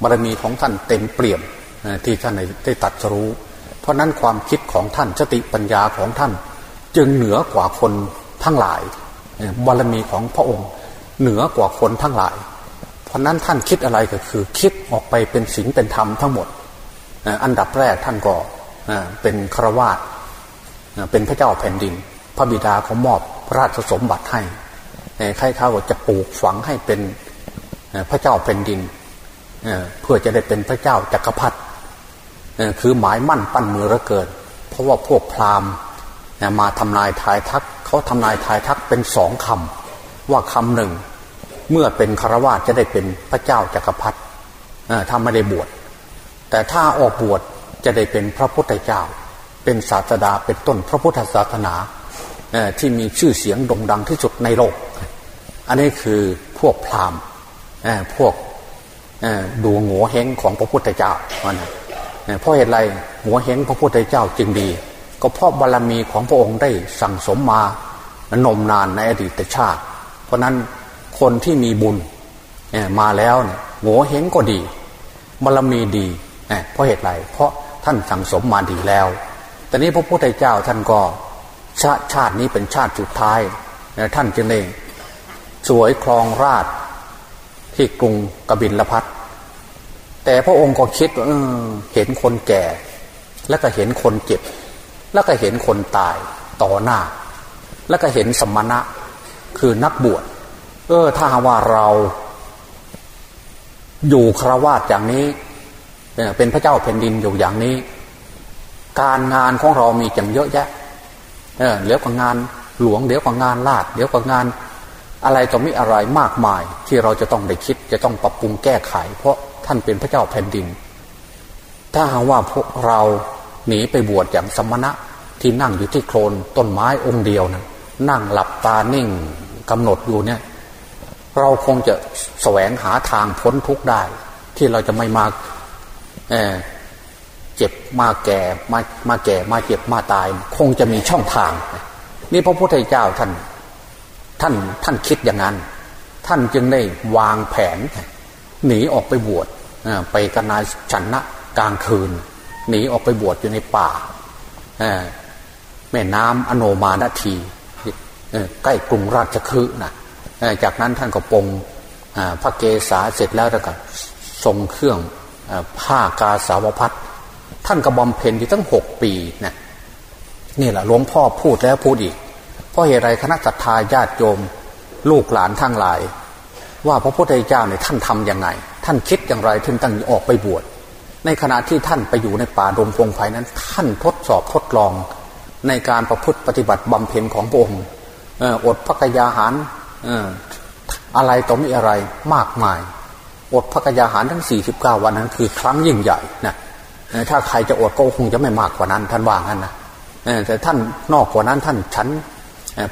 บารมีของท่านเต็มเปี่ยมที่ท่านได้ตัดรู้ เพราะนั้นความคิดของท่านสติปัญญาของท่าน จึงเหนือกว่าคนทั้งหลายบารมีของพระองค์ เหนือกว่าคนทั้งหลาย เพราะนั้นท่านคิดอะไรก็คือ คิดออกไปเป็นศีลเป็นธรรมทั้งหมด อันดับแรกท่านก็เป็นครวาต เป็นพระเจ้าแผ่นดิน พระบิดาเขามอบราชสมบัติให้ใครเขาจะปลูกฝังให้เป็นพระเจ้าเป็นดินเพื่อจะได้เป็นพระเจ้าจักรพรรดิคือหมายมั่นปั้นมือระเกินเพราะว่าพวกพราหมณ์มาทำนายทายทักเขาทำนายทายทักเป็นสองคำว่าคำหนึ่ง เมื่อเป็นคารวะจะได้เป็นพระเจ้าจักรพรรดิถ้าไม่ได้บวชแต่ถ้าออกบวชจะได้เป็นพระพุทธเจ้า เป็นศาสดาเป็นต้นพระพุทธศาสนาที่มีชื่อเสียงโด่งดังที่สุดในโลก อันนี้คือพวกพราหมณ์พวกดูหัวเฮงของพระพุทธเจ้านะเพราะเหตุไรหัวเฮงพระพุทธเจ้าจึงดี ก็เพราะบารรมีของพระองค์ได้สั่งสมมานมนานในอดีตชาติ เพราะนั้นคนที่มีบุญมาแล้วหัวเฮงก็ดีบารรมีดีเพราะเหตุไรเพราะท่านสั่งสมมาดีแล้ว แต่นี้พระพุทธเจ้าท่านก็ชาชาตินี้เป็นชาติสุดท้ายนะท่านจึงได้สวยคลองราชที่กรุงกบิลพัทแต่พระองค์ก็คิดว่าเห็นคนแก่ แล้วก็เห็นคนเจ็บ แล้วก็เห็นคนตายต่อหน้า แล้วก็เห็นสมณะคือนักบวชเออถ้าว่าเรา อยู่ครวาสอย่างนี้เป็นพระเจ้าแผ่นดินอยู่อย่างนี้ การงานของเรามีจังเยอะแยะเออเดี๋ยวกับงานหลวงเดี๋ยวกับงานลาดเดี๋ยวกับงาน อะไรต่อมีอะไรมากมาย ที่เราจะต้องได้คิดจะต้องปรับปรุงแก้ไข เพราะท่านเป็นพระเจ้าแผ่นดิน ถ้าหากว่าพวกเราหนีไปบวชอย่างสมณะที่นั่งอยู่ที่โคลนต้นไม้องค์เดียวนะนั่งหลับตานิ่งกำหนดอยู่เนี่ย เราคงจะแสวงหาทางพ้นทุกข์ได้ ที่เราจะไม่มา เจ็บมาแก่มามาแก่มาเจ็บมาตาย คงจะมีช่องทาง นี่พระพุทธเจ้าท่านท่านท่านคิดอย่างนั้น ท่านจึงได้วางแผน หนีออกไปบวชไปกันนาชันนะกลางคืน หนีออกไปบวชอยู่ในป่าแม่น้ำอโนมาณทีใกล้กรุงราชคฤห์นะจากนั้นท่านก็ปงพระเกศาเสร็จแล้วแล้วก็ทรงเครื่องผ้ากาสาวพัด ท่านก็บำเพ็ญที่ตั้งหกปีนะนี่แหละหลวงพ่อพูดแล้วพูดอีก เพราะเหตุไรคณะสัตยาญาติโยม ลูกหลานทั้งหลาย ว่าพระพุทธเจ้าเนี่ยท่านทํำยังไง ท่านคิดอย่างไรถึงตั้งออกไปบวชในขณะที่ท่านไปอยู่ในป่าดงพงไผ่นั้น ท่านทดสอบทดลอง ในการประพฤติปฏิบัติบำเพ็ญของพระองค์อดพักยาหารอะไรต่อมีอะไรมากมาย อดพักยาหารทั้ง 49 วันนั้นคือครั้งยิ่งใหญ่นะ ถ้าใครจะอดก็คงจะไม่มากกว่านั้น ท่านว่างั้นนะแต่ท่านนอกกว่านั้นท่านฉัน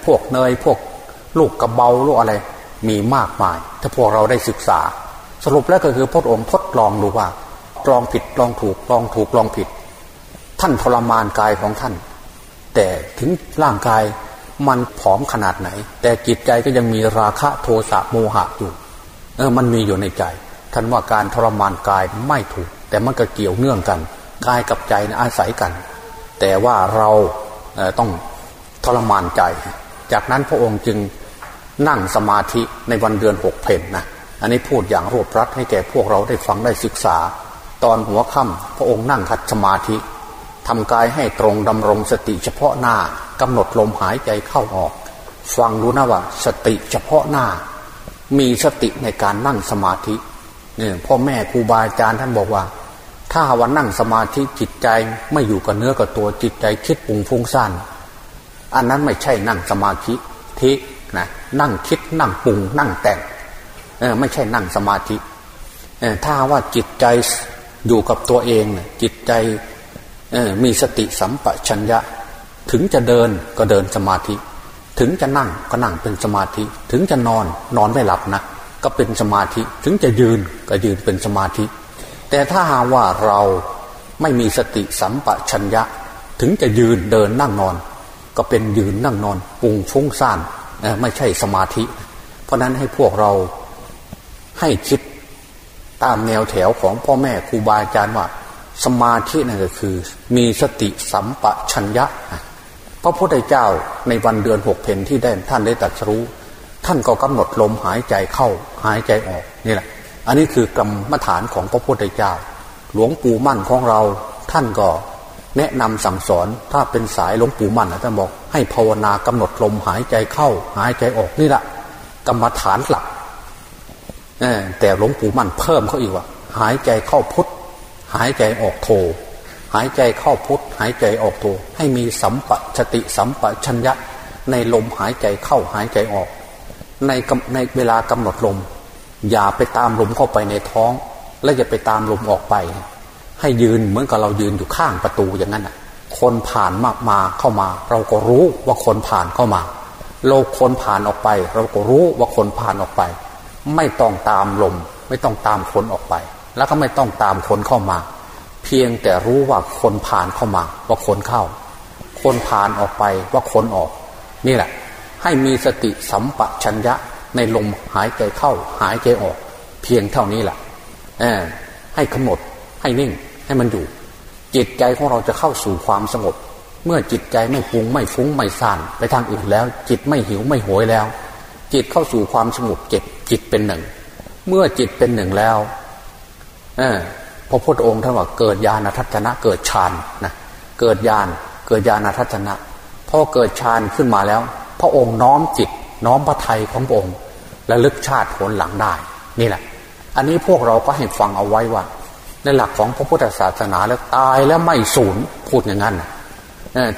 พวกเนยพวกลูกกระเบาลูกอะไรมีมากมาย ถ้าพวกเราได้ศึกษา สรุปแล้วก็คือพระองค์ทดลองดูว่าลองผิดลองถูกลองถูกลองผิด ท่านทรมานกายของท่าน แต่ถึงร่างกายมันผอมขนาดไหน แต่จิตใจก็ยังมีราคะโทสะโมหะอยู่ เออมันมีอยู่ในใจ ท่านว่าการทรมานกายไม่ถูก แต่มันก็เกี่ยวเนื่องกันกายกับใจนะอาศัยกัน แต่ว่าเราต้องทรมานใจ จากนั้นพระองค์จึงนั่งสมาธิในวันเดือนหกเพนนะอันนี้พูดอย่างรวบรัดให้แก่พวกเราได้ฟังได้ศึกษา ตอนหัวค่ำพระองค์นั่งคัดสมาธิทำกายให้ตรงดำรงสติเฉพาะหน้ากำหนดลมหายใจเข้าออก ฟังดูนะว่า สติเฉพาะหน้า มีสติในการนั่งสมาธิเนี่ยพ่อแม่ครูบาอาจารย์ท่านบอกว่า ถ้าวันนั่งสมาธิจิตใจไม่อยู่กับเนื้อกับตัวจิตใจคิดปุงฟุ้งซ่านอันนั้นไม่ใช่นั่งสมาธิทินะนั่งคิดนั่งปรุงนั่งแต่งเออไม่ใช่นั่งสมาธิเออถ้าว่าจิตใจอยู่กับตัวเองจิตใจเออมีสติสัมปชัญญะ ถึงจะเดินก็เดินสมาธิ ถึงจะนั่งก็นั่งเป็นสมาธิ ถึงจะนอนนอนไม่หลับนะก็เป็นสมาธิ ถึงจะยืนก็ยืนเป็นสมาธิ แต่ถ้าหาว่าเราไม่มีสติสัมปชัญญะ ถึงจะยืนเดินนั่งนอน ก็เป็นยืนนั่งนอนปุงฟุ้งซ่านไม่ใช่สมาธิ เพราะนั้นให้พวกเราให้คิดตามแนวแถวของพ่อแม่ครูบาอาจารย์ว่า สมาธินั่นก็คือ มีสติสัมปชัญญะ พระพุทธเจ้าในวันเดือนหกเพนที่ได้ท่านได้ตรัสรู้ ท่านก็กำหนดลมหายใจเข้าหายใจออกนี่แหละ อันนี้คือกรรมฐานของพระพุทธเจ้า หลวงปู่มั่นของเราท่านก็แนะนำสั่งสอนถ้าเป็นสายหลวงปู่มั่นนะท่านบอกให้ภาวนากำหนดลมหายใจเข้า หายใจออกนี่แหละกรรมฐานหลักแต่หลวงปู่มั่นเพิ่มเขาอีกว่า หายใจเข้าพุทหายใจออกโท หายใจเข้าพุทหายใจออกโท ให้มีสัมปชติสัมปชัญญะ ในลมหายใจเข้าหายใจออก ในในเวลากำหนดลม อย่าไปตามลมเข้าไปในท้อง และอย่าไปตามลมออกไป ให้ยืนเหมือนกับเรายืนอยู่ข้างประตูอย่างนั้นอะ คนผ่านมากมาเข้ามา เราก็รู้ว่าคนผ่านเข้ามาโลกคนผ่านออกไป เราก็รู้ว่าคนผ่านออกไป ไม่ต้องตามลม ไม่ต้องตามคนออกไป แล้วก็ไม่ต้องตามคนเข้ามา เพียงแต่รู้ว่าคนผ่านเข้ามาว่าคนเข้า คนผ่านออกไปว่าคนออก นี่แหละ ให้มีสติสัมปชัญญะ ในลมหายใจเข้าหายใจออก เพียงเท่านี้แหละให้กำหนดให้นิ่งให้มันอยู่ จิตใจของเราจะเข้าสู่ความสงบ เมื่อจิตใจไม่ฟุ้งไม่ฟุ้งไม่ซ่านไปทางอื่นแล้ว จิตไม่หิวไม่โหยแล้ว จิตเข้าสู่ความสงบเจ็บจิตเป็นหนึ่ง เมื่อจิตเป็นหนึ่งแล้วเออพระพุทธองค์ท่านว่าเกิดญาณทัศนะเกิดฌานนะเกิดญาณเกิดญาณทัศนะพอเกิดฌานขึ้นมาแล้ว พระองค์น้อมจิต น้อมพระไทยขององค์และลึกชาติผลหลังได้ นี่แหละ อันนี้พวกเราก็ให้ฟังเอาไว้ว่าในหลักของพระพุทธศาสนาแล้วตายแล้วไม่สูญพูดอย่างนั้น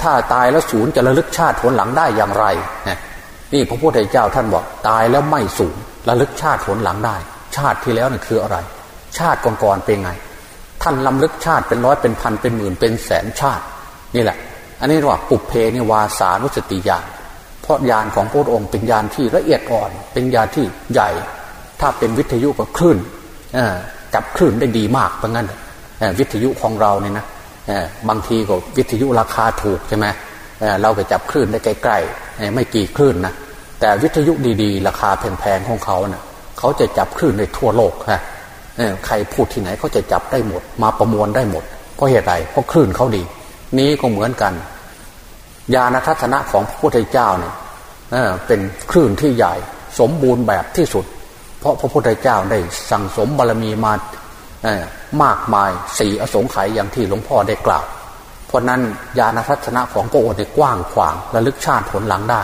ถ้าตายแล้วศูนย์จะระลึกชาติผลหลังได้อย่างไรนี่พระพุทธเจ้าท่านบอกตายแล้วไม่สูญระลึกชาติผลหลังได้ ชาติที่แล้วนี่คืออะไร ชาติก่อนๆเป็นไง ท่านลำลึกชาติเป็นร้อยเป็นพันเป็นหมื่นเป็นแสนชาติ นี่แหละ อันนี้เรียกว่าปุเพนิวาสานุสติญาณ เพราะญาณของพระองค์เป็นญาณที่ละเอียดอ่อน เป็นญาณที่ใหญ่ ถ้าเป็นวิทยุก็คลื่นจับคลื่นได้ดีมากเพราะงั้นวิทยุของเราเนี่ยนะบางทีก็วิทยุราคาถูกใช่ไหมเราไปจับคลื่นได้ใกล้ๆไม่กี่คลื่นนะแต่วิทยุดีๆ ราคาแพงๆของเขาเนะ่ยเขาจะจับคลื่นในทั่วโลกฮะใครพูดที่ไหนเขาจะจับได้หมด มาประมวลได้หมด เพราะเหตุใดเพราะคลื่นเขาดี นี้ก็เหมือนกัน ญาณทัศนะของพระพุทธเจ้าเนี่ยเป็นคลื่นที่ใหญ่สมบูรณ์แบบที่สุด เพราะพระพุทธเจ้าได้สั่งสมบารมีมามากมายสี่อสงไขยอย่างที่หลวงพ่อได้กล่าว เพราะนั้นญาณทัศนะของพระองค์กว้างขวางระลึกชาติผลหลังได้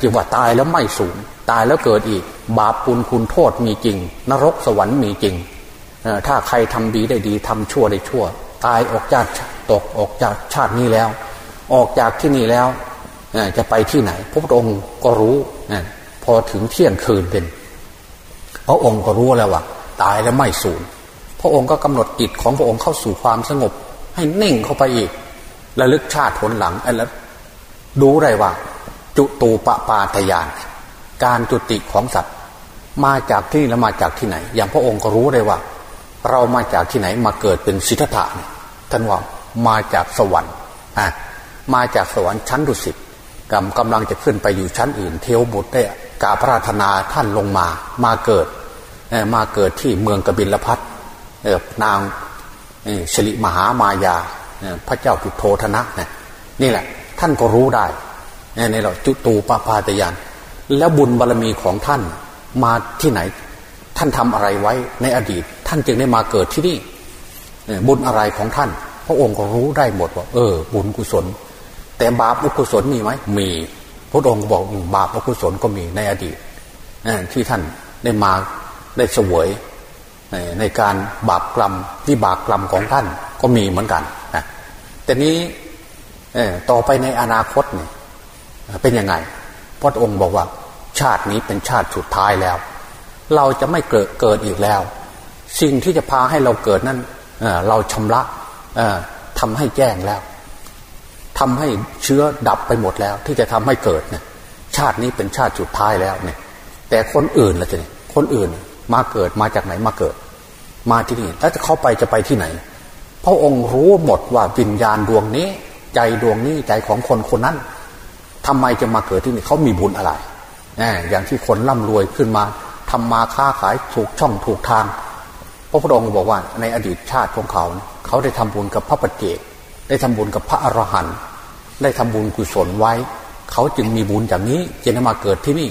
จึงว่าตายแล้วไม่สูญตายแล้วเกิดอีก บาปปุลคุณโทษมีจริง นรกสวรรค์มีจริงถ้าใครทำดีได้ดีทำชั่วได้ชั่ว ตายออกจากตกออกจากชาตินี้แล้ว ออกจากที่นี่แล้วจะไปที่ไหน พระพุทธองค์ก็รู้พอถึงเที่ยงคืนเป็นพระองค์ก็รู้แล้วว่าตายแล้วไม่สูญพระองค์ก็กำหนดจิตของพระองค์เข้าสู่ความสงบ ให้เน่งเข้าไปอีกระลึกชาติผลหลังแล้วดูไรว่า จุตูปปาทยาน การจุติของสัตว์ มาจากที่แล้วมาจากที่ไหน อย่างพระองค์ก็รู้เลยว่า เรามาจากที่ไหนมาเกิดเป็นสิทธะท่านว่ามาจากสวรรค์อะ มาจากสวรรค์ชั้นดุสิตกำกำลังจะขึ้นไปอยู่ชั้นอื่น เทวบุตรได้กาพระธนาท่านลงมามาเกิดมาเกิดที่เมืองกบิลพัทนางสิริมหามายาพระเจ้าจุโธธนะนี่แหละ ท่านก็รู้ได้ในเราจุตูปปาตยานแล้วบุญบารรมีของท่านมาที่ไหน ท่านทำอะไรไว้ในอดีต ท่านจึงได้มาเกิดที่นี่บุญอะไรของท่าน พระองค์ก็รู้ได้หมดว่า เออ บุญกุศล แต่บาปอกุศลมีไหมมี พระองค์บอกบาปอกุศลก็มีในอดีตที่ท่านได้มาได้เสวยในการบาปกรรมที่บาปกรรมของท่านก็มีเหมือนกันนะแต่นี้ต่อไปในอนาคตเนี่ยเป็นยังไง พระองค์บอกว่า ชาตินี้เป็นชาติสุดท้ายแล้ว เราจะไม่เกิดเกิดอีกแล้ว สิ่งที่จะพาให้เราเกิดนั้นเราชำระทำให้แจ้งแล้ว ทำให้เชื้อดับไปหมดแล้ว ที่จะทำให้เกิดเนี่ยชาตินี้เป็นชาติสุดท้ายแล้วเนี่ย แต่คนอื่นล่ะจะเนี่ยคนอื่นมาเกิดมาจากไหนมาเกิด มาที่นี่แล้วจะเข้าไปจะไปที่ไหน พระองค์รู้หมดว่าวิญญาณดวงนี้ ใจดวงนี้ใจของคนคนนั้นทำไมจะมาเกิดที่นี่เขามีบุญอะไรอย่างที่คนร่ำรวยขึ้นมาทำมาค้าขายถูกช่องถูกทางพระพุทธองค์บอกว่าในอดีตชาติของเขา เขาได้ทำบุญกับพระปฏิเจกได้ทำบุญกับพระอรหันต์ ได้ทำบุญกุศลไว้ เขาจึงมีบุญอย่างนี้จึงมาเกิดที่นี่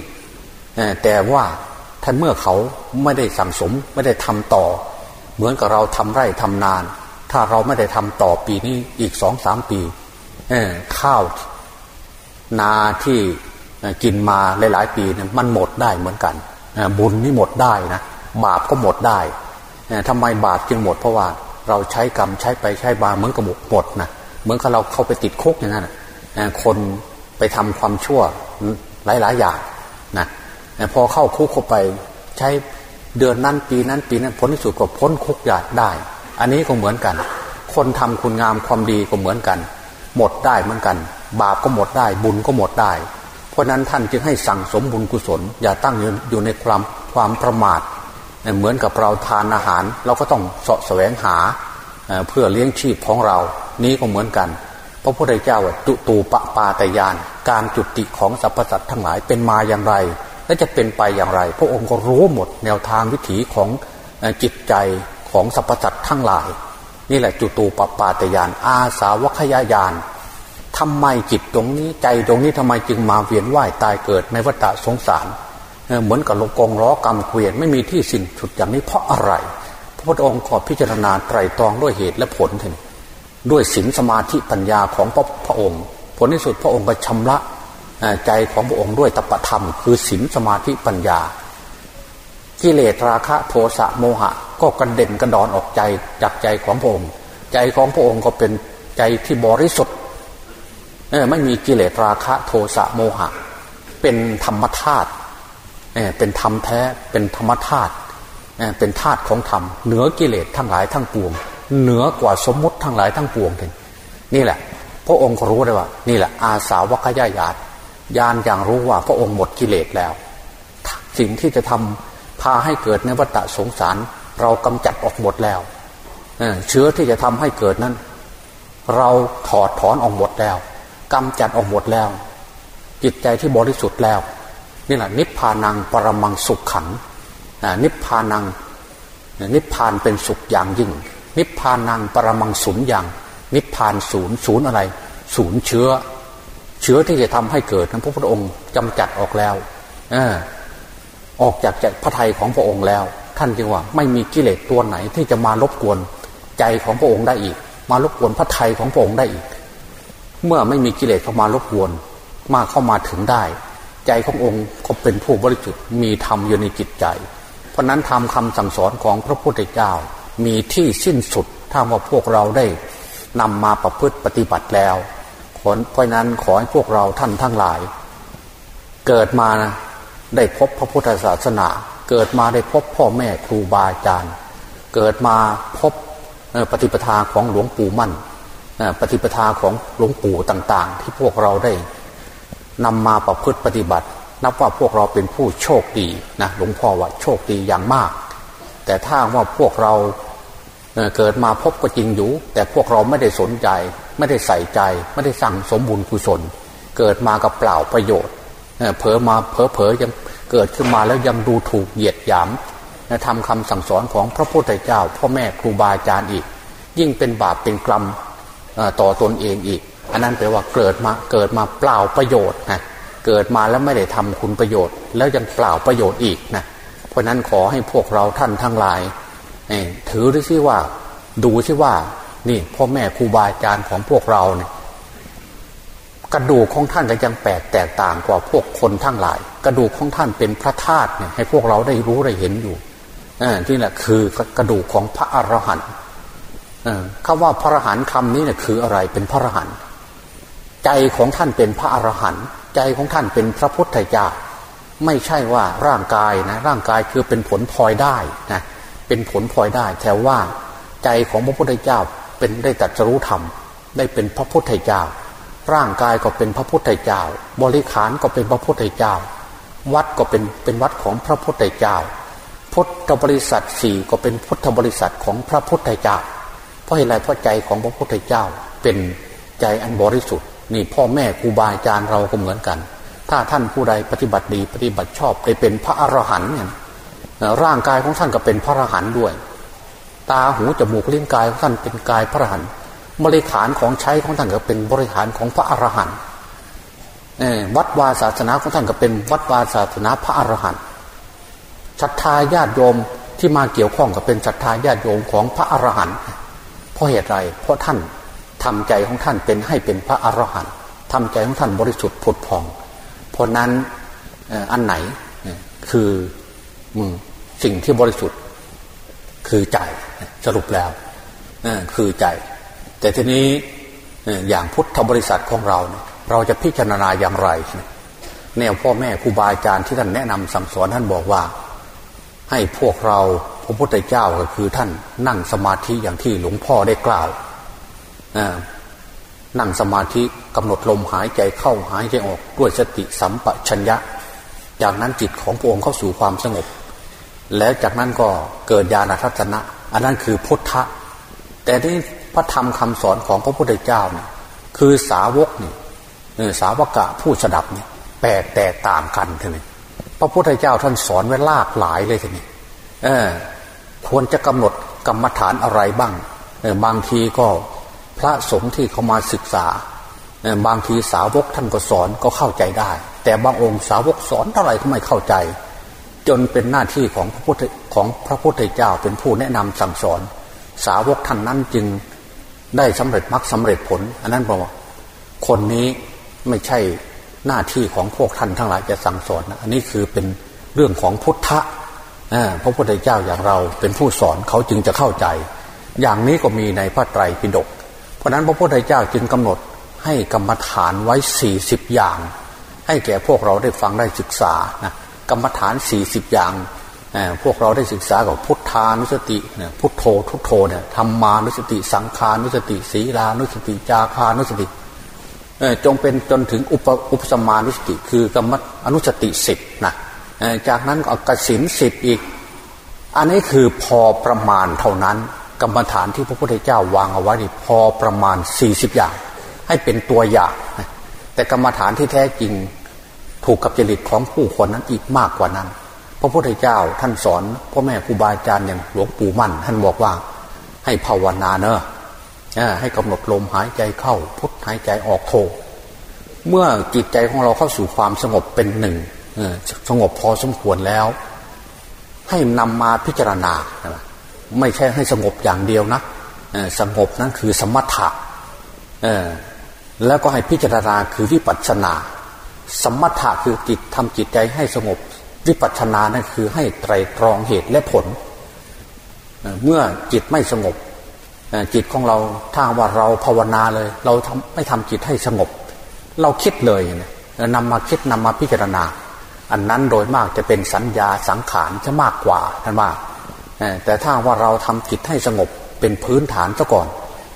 แต่ว่าท่านเมื่อเขาไม่ได้สั่งสมไม่ได้ทำต่อ เหมือนกับเราทำไร่ทำนาน ถ้าเราไม่ได้ทำต่อปีนี้อีกสองสามปีข้าวนาที่กินมาหลาย ๆ ปีมันหมดได้เหมือนกันบุญนี่หมดได้นะบาปก็หมดได้ทำไมบาปจึงหมดเพราะว่าเราใช้กรรมใช้ไปใช้มาเหมือนกับหมดนะเหมือนกับเราเข้าไปติดคุกอย่างนั้น คนไปทำความชั่วหลายๆอย่างนะพอเข้าคุกเข้าไปใช้เดือนนั้นปีนั้นปีนั้นผลที่สุดก็พ้นคุกอยากได้ อันนี้ก็เหมือนกัน คนทำคุณงามความดีก็เหมือนกัน หมดได้เหมือนกัน บาปก็หมดได้ บุญก็หมดได้ เพราะนั้นท่านจึงให้สั่งสมบุญกุศล อย่าตั้งอยู่ในความความประมาท เหมือนกับเราทานอาหาร เราก็ต้องสะแสวงหาเพื่อเลี้ยงชีพของเรา นี้ก็เหมือนกัน พระพุทธเจ้าตุตูปปาตยาน การจุติของสรรพสัตว์ทั้งหลายเป็นมาอย่างไร และจะเป็นไปอย่างไร พระองค์ก็รู้หมดแนวทางวิถีของจิตใจของสรรพสัตว์ทั้งหลาย นี่แหละจุตูปปาตยาน อาสาวคยายานทำไมจิตตรงนี้ใจตรงนี้ทำไมจึงมาเวียนว่ายตายเกิดในวัฏสงสารเหมือนกับลงกองล้อกรรมเกวียนไม่มีที่สิ้นสุดอย่างนี้เพราะอะไร พระพุทธองค์ขอพิจารณาไตรตรองด้วยเหตุและผลถึง ด้วยศีลสมาธิปัญญาของพระพระองค์ ผลที่สุดพระองค์ก็ชำระใจของพระองค์ด้วยตปธรรม คือศีลสมาธิปัญญา กิเลสราคะโทสะโมหะ ก็กระเด็นกระดอนออกใจจากใจของพระองค์ ใจของพระองค์ก็เป็นใจที่บริสุทธิ์ไม่มีกิเลสราคะโทสะโมหะ เป็นธรรมธาตุเป็นธรรมแท้เป็นธรรมธาตุเป็นธาตุของธรรม เหนือกิเลสทั้งหลายทั้งปวง เหนือกว่าสมมติ ทั้งหลายทั้งปวงเลยนี่แหละ พระองค์ก็รู้เลยว่า นี่แหละ อาสาวกยายาตยานอย่างรู้ว่าพระองค์หมดกิเลสแล้ว สิ่งที่จะทำพาให้เกิดในวัฏสงสาร เรากำจัดออกหมดแล้วเชื้อที่จะทำให้เกิดนั้น เราถอดถอนออกหมดแล้วกำจัดออกหมดแล้ว จิตใจที่บริสุทธิ์แล้วนี่แหละนิพพานังปรมังสุขขังนิพพานังนิพพานเป็นสุขอย่างยิ่ง นิพพานังปรมังศูนย์อย่าง นิพพานศูนย์ศูนย์อะไร ศูนย์เชื้อ เชื้อที่จะทำให้เกิดนั้นพระพุทธองค์กำจัดออกแล้วอออกจากจากพระทัยของพระองค์แล้ว ท่านจึงว่า ไม่มีกิเลสตัวไหนที่จะมารบกวนใจของพระองค์ได้อีก มารบกวนพระทัยของพระองค์ได้อีก เมื่อไม่มีกิเลสเข้ามารบกวน มาเข้ามาถึงได้ ใจขององค์ก็เป็นผู้บริสุทธิ์มีธรรมอยู่ในจิตใจ เพราะนั้นทำคำสั่งสอนของพระพุทธเจ้า มีที่สิ้นสุด ถ้าว่าพวกเราได้นำมาประพฤติปฏิบัติแล้วเพราะนั้นขอให้พวกเราท่านทั้งหลาย เกิดมานะได้พบพระพุทธศาสนา เกิดมาได้พบพ่อแม่ครูบาอาจารย์ เกิดมาพบปฏิปทาของหลวงปู่มั่นปฏิปทาของหลวงปู่ต่าง ๆ ที่พวกเราได้นำมาประพฤติปฏิบัติ นับว่าพวกเราเป็นผู้โชคดีนะหลวงพ่อว่าโชคดีอย่างมาก แต่ถ้าว่าพวกเรา เกิดมาพบก็จริงอยู่ แต่พวกเราไม่ได้สนใจ ไม่ได้ใส่ใจ ไม่ได้สั่งสมบูรณ์กุศล เกิดมากับเปล่าประโยชน์เผลอมาเผลอเผอยังเกิดขึ้นมาแล้วยังดูถูกเหยียดหยามทำคำสั่งสอนของพระพุทธเจ้า พ่อแม่ครูบาอาจารย์อีก ยิ่งเป็นบาปเป็นกรรมต่อตนเองอีก อันนั้นแปลว่าเกิดมาเกิดมาเปล่าประโยชน์นะเกิดมาแล้วไม่ได้ทำคุณประโยชน์ แล้วยังเปล่าประโยชน์อีกนะเพราะนั้นขอให้พวกเราท่านทั้งหลาย ถือด้วยที่ว่า ดูที่ว่า นี่พ่อแม่ครูบาอาจารย์ของพวกเราเนี่ยกระดูกของท่านก็ยังแปลกแตกต่างกว่าพวกคนทั้งหลาย กระดูกของท่านเป็นพระธาตุเนี่ยให้พวกเราได้รู้ได้เห็นอยู่ที่แหละคือกระดูกของพระอรหันต์คำว่าพระอรหันต์คำนี้เนี่ยคืออะไรเป็นพระอรหันต์ใจของท่านเป็นพระอรหันต์ใจของท่านเป็นพระพุทธเจ้าไม่ใช่ว่าร่างกายนะร่างกายคือเป็นผลพลอยได้นะ เป็นผลพลอยได้ แต่ว่าใจของพระพุทธเจ้าเป็นได้ตัดรู้ธรรม ได้เป็นพระพุทธเจ้า ร่างกายก็เป็นพระพุทธเจ้า บริขารก็เป็นพระพุทธเจ้า วัดก็เป็นเป็นวัดของพระพุทธเจ้า พุทธบริษัทสี่ก็เป็นพุทธบริษัทของพระพุทธเจ้า เพราะอะไรเพราะใจของพระพุทธเจ้าเป็นใจอันบริสุทธิ์นี่พ่อแม่ครูบาอาจารย์เราก็เหมือนกัน ถ้าท่านผู้ใดปฏิบัติดีปฏิบัติชอบได้เป็นพระอรหันต์เนี่ย ร่างกายของท่านก็เป็นพระอรหันต์ด้วย ตาหูจมูกลิ้นกายของท่านเป็นกายพระอรหันต์บริขารของใช้ของท่านก็เป็นบริขารของพระอรหันต์วัดวาศาสนาของท่านก็เป็นวัดวาศาสนาพระอรหันต์ศรัทธาญาติโยมที่มาเกี่ยวข้องกับเป็นศรัทธาญาติโยมของพระอรหันต์พราะเหตุไรเพราะท่านทำใจของท่านเป็นให้เป็นพระอรหันต์ทำใจของท่านบริสุทธิ์ผุดผ่อง เพราะนั้นอันไหนคือ สิ่งที่บริสุทธิ์ คือใจสรุปแล้วคือใจ แต่ทีนี้อย่างพุทธบริษัทของเรา เราจะพิจารณาอย่างไรแนวพ่อแม่ครูบาอาจารย์ที่ท่านแนะนำสั่งสอนท่านบอกว่า ให้พวกเราพระพุทธเจ้าก็คือท่านนั่งสมาธิอย่างที่หลวงพ่อได้กล่าวนั่งสมาธิกำหนดลมหายใจเข้าหายใจออกด้วยสติสัมปชัญญะ จากนั้นจิตของพระองค์เข้าสู่ความสงบ แล้วจากนั้นก็เกิดญาณทัศนะ อันนั้นคือพุทธะ แต่ที่พระธรรมคำสอนของพระพุทธเจ้าเนี่ยคือสาวกเนี่ยสาวกะผู้สดับเนี่ยแปลกแตกต่างกันทีนี้พระพุทธเจ้าท่านสอนไว้ลากหลายเลยทีนี้เออควรจะกำหนดกรรมฐานอะไรบ้างเออบางทีก็พระสงฆ์ที่เขามาศึกษา บางทีสาวกท่านก็สอนก็เข้าใจได้ แต่บางองค์สาวกสอนเท่าไหร่ก็ไม่เข้าใจ จนเป็นหน้าที่ของพระพุทธของพระพุทธเจ้าเป็นผู้แนะนำสั่งสอน สาวกท่านนั้นจึงได้สำเร็จมรรคสาเร็จผล อันนั้นบอกว่าคนนี้ไม่ใช่หน้าที่ของพวกท่านทั้งหลายจะสั่งสอนนะอันนี้คือเป็นเรื่องของพุทธะพระพุทธเจ้าอย่างเราเป็นผู้สอนเขาจึงจะเข้าใจ อย่างนี้ก็มีในพระไตรปิฎกเพราะนั้นพระพุทธเจ้าจึงกำหนดให้กรรมฐานไว้สี่สิบอย่าง ให้แก่พวกเราได้ฟังได้ศึกษานะ กรรมฐานสี่สิบอย่างพวกเราได้ศึกษากับพุทธานุสติพุทโธทุทโธเนี่ยธรรมานุสติ สังขานุสติศีลานุสติ จาคานุสติจงเป็นจนถึงอุปอุปสมานุสติ คือกรรมอนุสติสิบนะจากนั้นก็กสินสิบอีก อันนี้คือพอประมาณเท่านั้น กรรมฐานที่พระพุทธเจ้าวางเอาไว้นี่พอประมาณสี่สิบอย่าง ให้เป็นตัวอย่าง แต่กรรมฐานที่แท้จริง ถูกกับจริตของผู้คนนั้นอีกมากกว่านั้น พระพุทธเจ้าท่านสอนพ่อแม่ครูบาอาจารย์อย่างหลวงปู่มั่น ท่านบอกว่าให้ภาวนาเนอะให้กำหนดลมหายใจเข้าพุทหายใจออกโทเมื่อจิตใจของเราเข้าสู่ความสงบเป็นหนึ่งสงบพอสมควรแล้ว ให้นำมาพิจารณา ไม่ใช่ให้สงบอย่างเดียวนะสงบนั้นคือสมถะแล้วก็ให้พิจารณาคือวิปัสสนา สมถะคือจิตทำจิตใจให้สงบ วิปัสสนานั่นคือให้ไตรตรองเหตุและผล เมื่อจิตไม่สงบจิตของเราถ้าว่าเราภาวนาเลย เราทำไม่ทำจิตให้สงบ เราคิดเลยนำมาคิดนำมาพิจารณา อันนั้นโดยมากจะเป็นสัญญาสังขารจะมากกว่าท่านว่าแต่ถ้าว่าเราทำจิตให้สงบเป็นพื้นฐานซะก่อน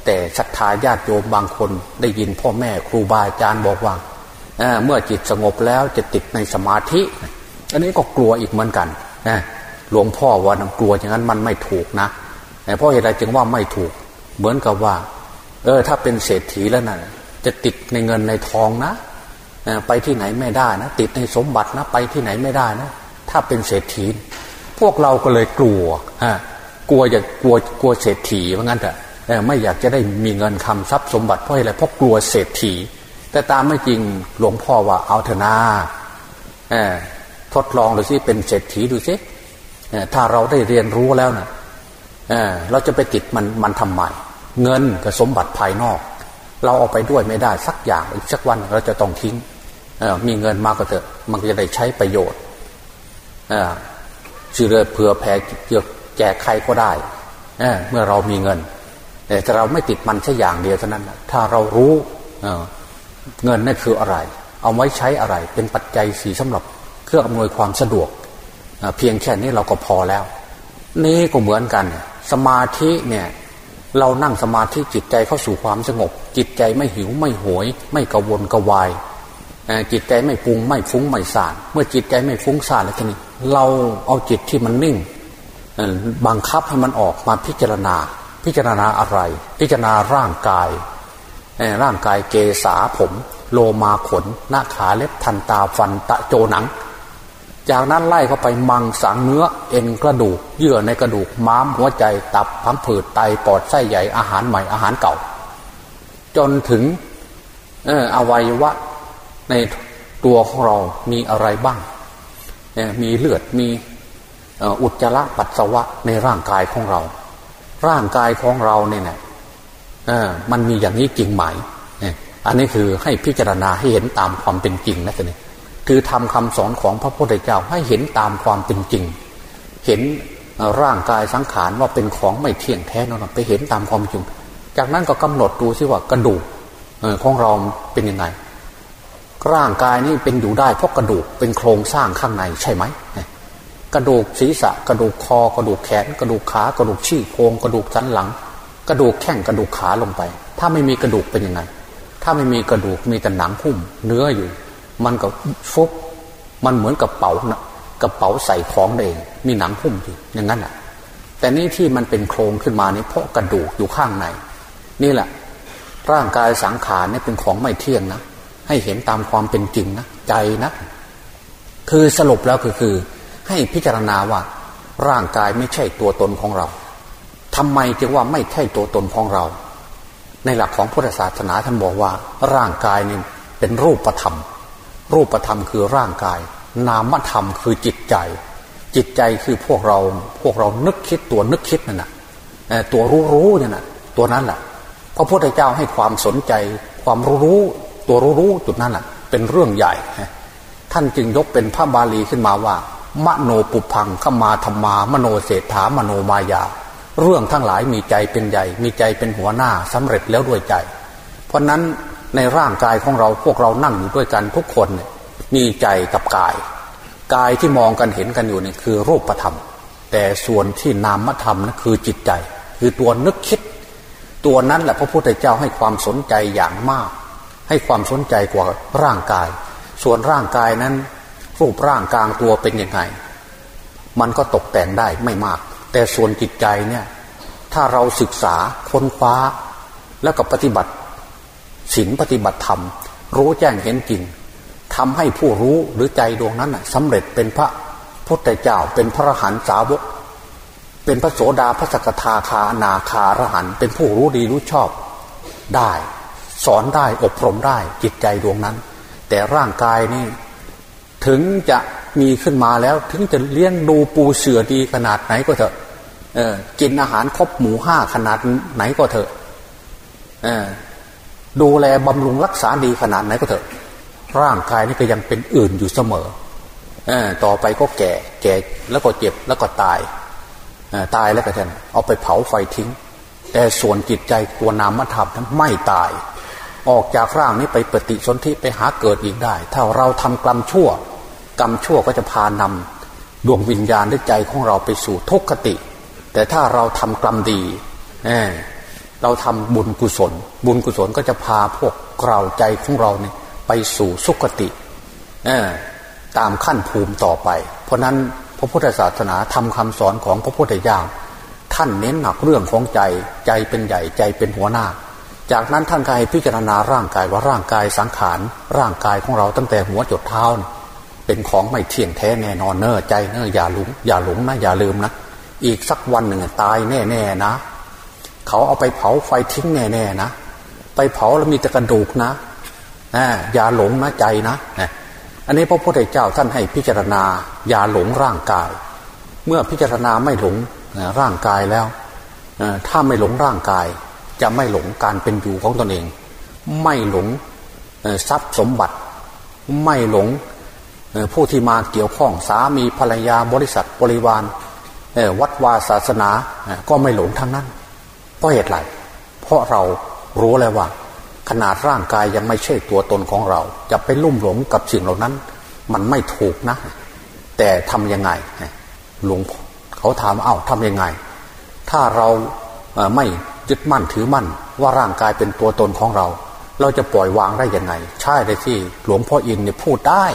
แต่ศรัทธาญาติโยมบางคนได้ยินพ่อแม่ครูบาอาจารย์บอกว่า เมื่อจิตสงบแล้วจะติดในสมาธิ อันนี้ก็กลัวอีกเหมือนกันหลวงพ่อว่านกลัวอย่างนั้นมันไม่ถูกนะเพราะเหตุใดจึงว่าไม่ถูก เหมือนกับว่า เออ ถ้าเป็นเศรษฐีแล้วนะ่ะ จะติดในเงินในทองนะไปที่ไหนไม่ได้นะติดในสมบัตินะไปที่ไหนไม่ได้นะถ้าเป็นเศรษฐี พวกเราก็เลยกลัวฮะกลัวจะกลัวกลัวเศรษฐีเพราะงั้นแต่ไม่อยากจะได้มีเงินคำทรัพย์สมบัติเพราะอะไรเพราะกลัวเศรษฐี แต่ตามไม่จริงหลวงพ่อว่าเอาเถอะนาทดลองดูสิเป็นเศรษฐีดูสิถ้าเราได้เรียนรู้แล้วนะเราจะไปติดมันมันทำไมเงินกับสมบัติภายนอก เราเอาไปด้วยไม่ได้สักอย่างอีกสักวันเราจะต้องทิ้งมีเงินมากก็เถอะมันจะได้ใช้ประโยชน์ชื่อเรือเผื่อแผ่เกี่ยวแจกใครก็ได้เมื่อเรามีเงิน แต่เราไม่ติดมันแค่อย่างเดียวเท่านั้นถ้าเรารู้ เงินนั่นคืออะไร เอาไว้ใช้อะไร เป็นปัจจัยสีสำหรับเครื่องอำนวยความสะดวก เพียงแค่นี้เราก็พอแล้ว นี่ก็เหมือนกัน สมาธิเนี่ยเรานั่งสมาธิจิตใจเข้าสู่ความสงบ จิตใจไม่หิวไม่หวยไม่กระวนกระวายจิตใจไม่ปรุงไม่ฟุ้งไม่สานเมื่อจิตใจไม่ฟุ้งซ่านแล้วทีนี้ เราเอาจิตที่มันนิ่งบังคับให้มันออกมาพิจารณา พิจารณาอะไร พิจารณาร่างกาย ร่างกายเกษาผม โลมาขน หน้าขาเล็บทันตาฟันตะโจหนัง จากนั้นไล่เข้าไปมังสังเนื้อ เอ็นกระดูก เยื่อในกระดูกม้ามหัวใจตับพังผืดไตปอดไส้ใหญ่อาหารใหม่อาหารเก่า จนถึงเอออวัยวะในตัวของเรามีอะไรบ้าง มีเลือดมีอุจจาระปัสสาวะในร่างกายของเรา ร่างกายของเราเนี่ย มันมีอย่างนี้จริงไหมอันนี้คือให้พิจารณาให้เห็นตามความเป็นจริงนะท่านคือทำคำสอนของพระพุทธเจ้าให้เห็นตามความเป็นจริง เห็นร่างกายสังขารว่าเป็นของไม่เที่ยงแท้นั่นไปเห็นตามความจริง จากนั้นก็กำหนดดูซิว่ากระดูกของเราเป็นยังไงร่างกายนี่เป็นอยู่ได้เพราะกระดูกเป็นโครงสร้างข้างในใช่ไหมกระดูกศีรษะ กระดูกคอกระดูกแขน กระดูกขากระดูกชี้โครงกระดูกสันหลัง กระดูกแข้งกระดูกขาลงไป ถ้าไม่มีกระดูกเป็นยังไง ถ้าไม่มีกระดูกมีแต่หนังหุ้มเนื้ออยู่ มันก็ฟุบมันเหมือนกับเป๋านะกระเป๋าใส่ของเอง มีหนังหุ้มอยู่อย่างนั้นแหละแต่นี่ที่มันเป็นโครงขึ้นมานี่เพราะกระดูกอยู่ข้างใน นี่แหละ ร่างกายสังขารนี่เป็นของไม่เที่ยงนะให้เห็นตามความเป็นจริงนะใจนะ คือสรุปแล้วคือคือ ให้พิจารณาว่าร่างกายไม่ใช่ตัวตนของเรา ทำไมจึงว่าไม่ใช่ตัวตนของเรา ในหลักของพุทธศาสนาท่านบอกว่า ร่างกายนี่เป็นรูปธรรม รูปธรรมคือร่างกาย นามธรรมคือจิตใจ จิตใจคือพวกเราพวกเรานึกคิดตัวนึกคิดนั่นแหะตัวรู้รู้นี่ยนะตัวนั้นแหละพระพุทธเจ้าให้ความสนใจ ความรู้รู้ ตัวรู้รู้จุดนั้นแหละเป็นเรื่องใหญ่ ท่านจึงยกเป็นพระบาลีขึ้นมาว่า มโนปุพังขมาธรรมามโนเศรษฐามโนมายา เรื่องทั้งหลายมีใจเป็นใหญ่ มีใจเป็นหัวหน้าสำเร็จแล้วด้วยใจ เพราะนั้นในร่างกายของเราพวกเรานั่งอยู่ด้วยกันทุกคนเนี่ยมีใจกับกาย กายที่มองกันเห็นกันอยู่เนี่ยคือรูปธรรม แต่ส่วนที่นามธรรมนั่นคือจิตใจ คือตัวนึกคิด ตัวนั้นแหละพระพุทธเจ้าให้ความสนใจอย่างมาก ให้ความสนใจกว่าร่างกาย ส่วนร่างกายนั้น รูปร่างกลางตัวเป็นยังไง มันก็ตกแต่งได้ไม่มาก แต่ส่วนจิตใจเนี่ยถ้าเราศึกษาค้นคว้าแล้วก็ปฏิบัติศีลปฏิบัติธรรม รู้แจ้งเห็นจริงทำให้ผู้รู้หรือใจดวงนั้นสำเร็จเป็นพระพุทธเจ้าเป็นพระหันสาวก เป็นพระโสดาพระสกทาคานาคารหันเป็นผู้รู้ดีรู้ชอบได้ สอนได้อบรมได้จิตใจดวงนั้น แต่ร่างกายนี่ถึงจะมีขึ้นมาแล้วถึงจะเลี้ยงดูปูเสือดีขนาดไหนก็เถอะ เออ กินอาหารครบหมูห้าขนาดไหนก็เถอะเออดูแลบำรุงรักษาดีขนาดไหนก็เถอะ ร่างกายนี่ก็ยังเป็นอื่นอยู่เสมอเออต่อไปก็แก่ แก่แล้วก็เจ็บแล้วก็ตายอตายแล้วก็ท่านเอาไปเผาไฟทิ้ง แต่ส่วนจิตใจตัวนามธรรมนั้นไม่ตาย ออกจากร่างนี้ไปปฏิสนธิไปหาเกิดอีกได้ ถ้าเราทำกรรมชั่ว กรรมชั่วก็จะพานำดวงวิญญาณด้วยใจของเราไปสู่ทุกขติ แต่ถ้าเราทำกรรมดีเเราทำบุญกุศล บุญกุศลก็จะพาพวกเราใจของเราเนี่ยไปสู่สุขติตามขั้นภูมิต่อไป เพราะนั้นพระพุทธศาสนาทำคำสอนของพระพุทธเจ้าท่านเน้นหนักเรื่องของใจใจเป็นใหญ่ใจเป็นหัวหน้า จากนั้นท่านก็ให้พิจารณาร่างกายว่าร่างกายสังขารร่างกายของเราตั้งแต่หัวจดเท้า เป็นของไม่เที่ยงแท้แน่นอนเนอใจเนออย่าหลงอย่าหลงนะอย่าลืมนะ อีกสักวันหนึ่งตายแน่ๆนะ เขาเอาไปเผาไฟทิ้งแน่ๆนะ ไปเผาแล้วมีแต่กระดูกนะอย่าหลงนะใจนะอันนี้พระพุทธเจ้าท่านให้พิจารณาอย่าหลงร่างกาย เมื่อพิจารณาไม่หลงร่างกายแล้วถ้าไม่หลงร่างกาย จะไม่หลงการเป็นอยู่ของตนเอง ไม่หลงทรัพย์สมบัติ ไม่หลงผู้ที่มาเกี่ยวข้องสามีภรรยาบริษัทบริวาร วัดวาศาสนาก็ไม่หลงทั้งนั้น เพราะเหตุไรเพราะเรารู้แล้วว่า ขนาดร่างกายยังไม่ใช่ตัวตนของเรา จะไปลุ่มหลงกับสิ่งเหล่านั้น มันไม่ถูกนะ แต่ทำยังไงหลวงเขาถามเอา้าทำยังไง ถ้าเราไม่ยึดมั่นถือมั่น ว่าร่างกายเป็นตัวตนของเรา เราจะปล่อยวางได้ยังไง ใช่เลยที่หลวงพ่ออินเนี่ยพูดได้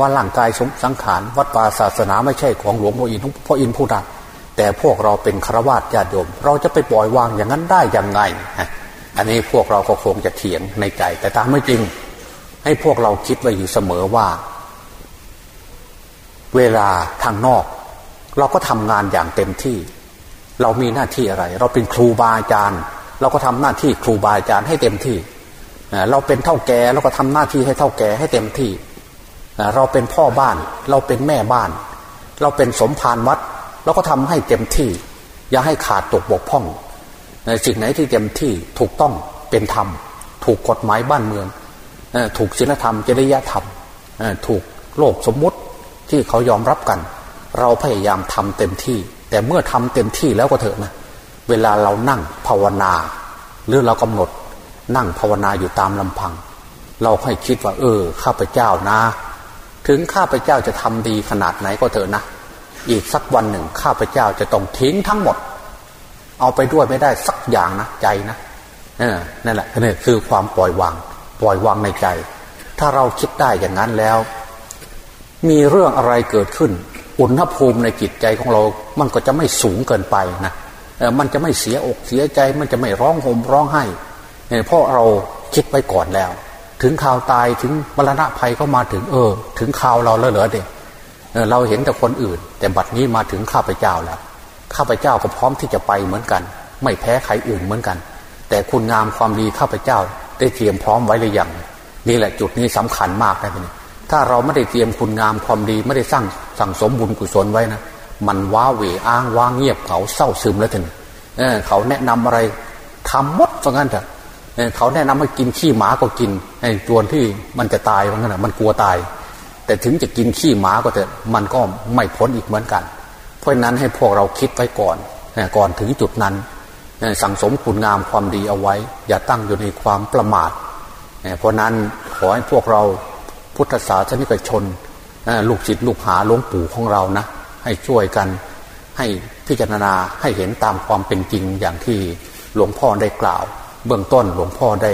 ว่าร่างกายสมสังขารวัดป่าศาสนาไม่ใช่ของหลวงพ่ออินพ่ออินพูดได้แต่พวกเราเป็นฆราวาสญาติโยม เราจะไปปล่อยวางอย่างนั้นได้ยังไง อันนี้พวกเราก็คงจะเถียงในใจ แต่ตามไม่จริง ให้พวกเราคิดไว้อยู่เสมอว่า เวลาทางนอก เราก็ทำงานอย่างเต็มที่ เรามีหน้าที่อะไร เราเป็นครูบาอาจารย์ เราก็ทำหน้าที่ครูบาอาจารย์ให้เต็มที่ เราเป็นเท่าแก่เราก็ทำหน้าที่ให้เท่าแก่ให้เต็มที่ เราเป็นพ่อบ้าน เราเป็นแม่บ้าน เราเป็นสมภารวัด เราก็ทำให้เต็มที่ อย่าให้ขาดตกบกพร่อง ในสิ่งไหนที่เต็มที่ถูกต้องเป็นธรรม ถูกกฎหมายบ้านเมือง ถูกศีลธรรมจริยธรรมถูกโลกสมมุติที่เขายอมรับกัน เราพยายามทำเต็มที่ แต่เมื่อทำเต็มที่แล้วก็เถอะนะเวลาเรานั่งภาวนา หรือเรากำหนดนั่งภาวนาอยู่ตามลำพัง เราค่อยคิดว่า เออ ข้าพเจ้านะ ถึงข้าพเจ้าจะทำดีขนาดไหนก็เถอะนะ อีกสักวันหนึ่งข้าพเจ้าจะต้องทิ้งทั้งหมด เอาไปด้วยไม่ได้สักอย่างนะใจนะเออนั่นแหละนี่คือความปล่อยวาง ปล่อยวางในใจ ถ้าเราคิดได้อย่างนั้นแล้ว มีเรื่องอะไรเกิดขึ้น อุณหภูมิในจิตใจของเรา มันก็จะไม่สูงเกินไปนะมันจะไม่เสียอกเสียใจ มันจะไม่ร้องโหมร้องไห้เพราะเราคิดไว้ก่อนแล้ว ถึงข่าวตายถึงมรณะภัยก็มาถึงเออ ถึงข่าวเราแล้วเหรอเด็กเราเห็นแต่คนอื่น แต่บัดนี้มาถึงข้าพเจ้าแล้วข้าพเจ้าก็พร้อมที่จะไปเหมือนกัน ไม่แพ้ใครอื่นเหมือนกัน แต่คุณงามความดีข้าพเจ้า ได้เตรียมพร้อมไว้หรือยังนี่แหละจุดนี้สำคัญมากนะนี่ถ้าเราไม่ได้เตรียมคุณงามความดีไม่ได้สร้างสั่งสมบุญกุศลไว้นะมันว้าเหวอ้างว้างเงียบเขาเศร้าซึมแล้วท่านเเขาแนะนำอะไรทำมดว่างั้นเถอะ เขาแนะนำให้กินขี้หมาก็กินไอ้ตัวที่มันจะตายว่างั้นมันกลัวตาย แต่ถึงจะกินขี้หมาก็เถอะมันก็ไม่พ้นอีกเหมือนกัน เพราะนั้นให้พวกเราคิดไว้ก่อนก่อนถึงจุดนั้นสั่งสมคุณงามความดีเอาไว้ อย่าตั้งอยู่ในความประมาทเพราะนั้นขอให้พวกเราพุทธศาสนิกชนลูกศิษย์ลูกหาหลวงปู่ของเรานะ ให้ช่วยกันให้พิจารณาให้เห็นตามความเป็นจริงอย่างที่หลวงพ่อได้กล่าว เบื้องต้นหลวงพ่อได้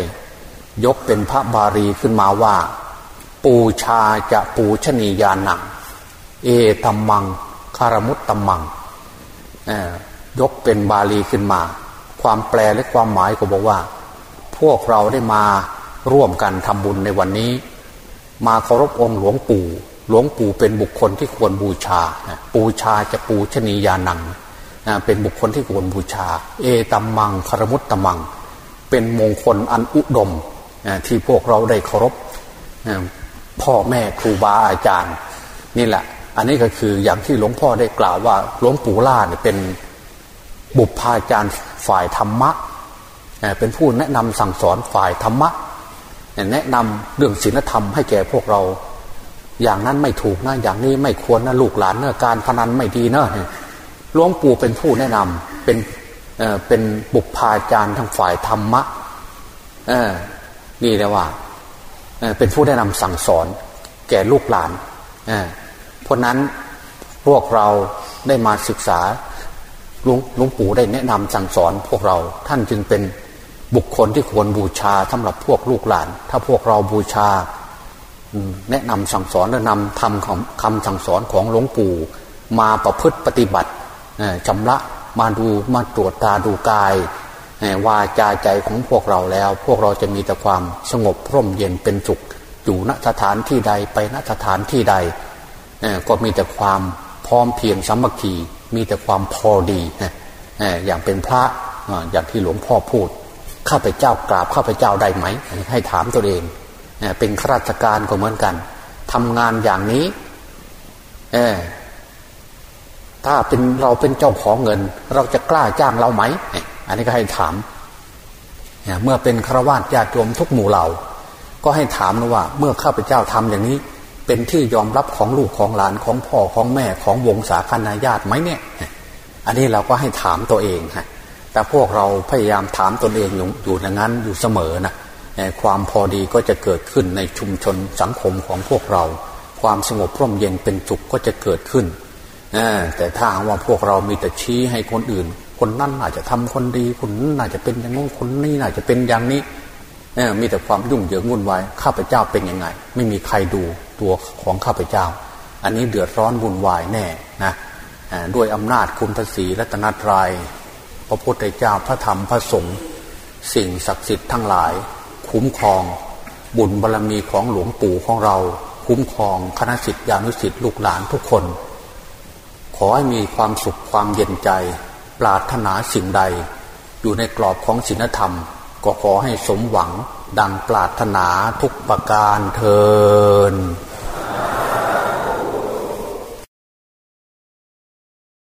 ยกเป็นพระบาลีขึ้นมาว่า ปูชาจะปูชนียานัง เอตัมมังคารมุตตัมมังยกเป็นบาลีขึ้นมา ความแปลและความหมายก็บอกว่า พวกเราได้มาร่วมกันทำบุญในวันนี้ มาเคารพองค์หลวงปู่หลวงปู่เป็นบุคคลที่ควรบูชา ปูชาจะปูชนียานัง เป็นบุคคลที่ควรบูชา เอตัมมังคารมุตตมัง เป็นมงคลอันอุดมที่พวกเราได้เคารพพ่อแม่ครูบาอาจารย์ นี่แหละ อันนี้ก็คืออย่างที่หลวงพ่อได้กล่าวว่าหลวงปู่ล่าเนี่ยเป็นบุพาจารย์ฝ่ายธรรมะเป็นผู้แนะนำสั่งสอนฝ่ายธรรมะแนะนำเรื่องศีลธรรมให้แก่พวกเรา อย่างนั้นไม่ถูกนะอย่างนี้ไม่ควรนะลูกหลานเนะการพนันไม่ดีนะหลวงปู่เป็นผู้แนะนำเป็น เป็นบุพาจารย์ทางฝ่ายธรรมะนี่เลยว่าเเป็นผู้แนะนำสั่งสอนแก่ลูกหลานเเพราะนั้นพวกเราได้มาศึกษาหลวงงปู่ได้แนะนำสั่งสอนพวกเราท่านจึงเป็นบุคคลที่ควรบูชาสำหรับพวกลูกหลาน ถ้าพวกเราบูชาแนะนำสั่งสอนและนำทำของคำสั่งสอนของหลวงปู่ มาประพฤติปฏิบัติจำละ มาดูมาตรวจตาดูกายวาจาใจของพวกเราแล้ว พวกเราจะมีแต่ความสงบร่มเย็นเป็นสุข อยู่ณสถานที่ใดไปณสถานที่ใดก็มีแต่ความพร้อมเพียงสามัคคีมีแต่ความพอดีอย่างเป็นพระอย่างที่หลวงพ่อพูดข้าพเจ้ากราบข้าพเจ้าได้ไหม ให้ถามตัวเองเป็นข้าราชการก็เหมือนกันทำงานอย่างนี้ ถ้าเป็นเราเป็นเจ้าของเงิน เราจะกล้าจ้างเราไหม อันนี้ก็ให้ถาม เมื่อเป็นฆราวาสญาติโยมทุกหมู่เหล่า ก็ให้ถามนะว่า เมื่อข้าพเจ้าทำอย่างนี้ เป็นที่ยอมรับของลูกของหลานของพ่อของแม่ของวงศาคณาญาติไหมเนี่ย อันนี้เราก็ให้ถามตัวเองฮะแต่พวกเราพยายามถามตนเองอยู่อย่างนั้นอยู่เสมอนะความพอดีก็จะเกิดขึ้นในชุมชนสังคมของพวกเรา ความสงบร่มเย็นเป็นจุกก็จะเกิดขึ้น แต่ถ้าว่าพวกเรามีแต่ชี้ให้คนอื่น คนนั้นอาจจะทำคนดีคนนั้นอาจจะเป็นอย่างนู้นคนนี้อาจจะเป็นอย่างนี้มีแต่ความยุ่งเหยิงวุ่นวายข้าพเจ้าเป็นยังไง ไม่มีใครดูตัวของข้าพเจ้า อันนี้เดือดร้อนวุ่นวายแน่นะด้วยอำนาจคุณพระศรีรัตนตรยัยพระพุทธเจ้าพระธรรมพระสงฆ์สิ่งศักดิ์สิทธิ์ทั้งหลาย คุ้มครอง บุญบารรมีของหลวงปู่ของเรา คุ้มครองคณะสิทธิานุสิทธิลูกหลานทุกคน อให้มีความสุขความเย็นใจ ปรารถนาสิ่งใด อยู่ในกรอบของศีลธรรม ก็ขอให้สมหวังดังปรารถนาทุกประการเทิน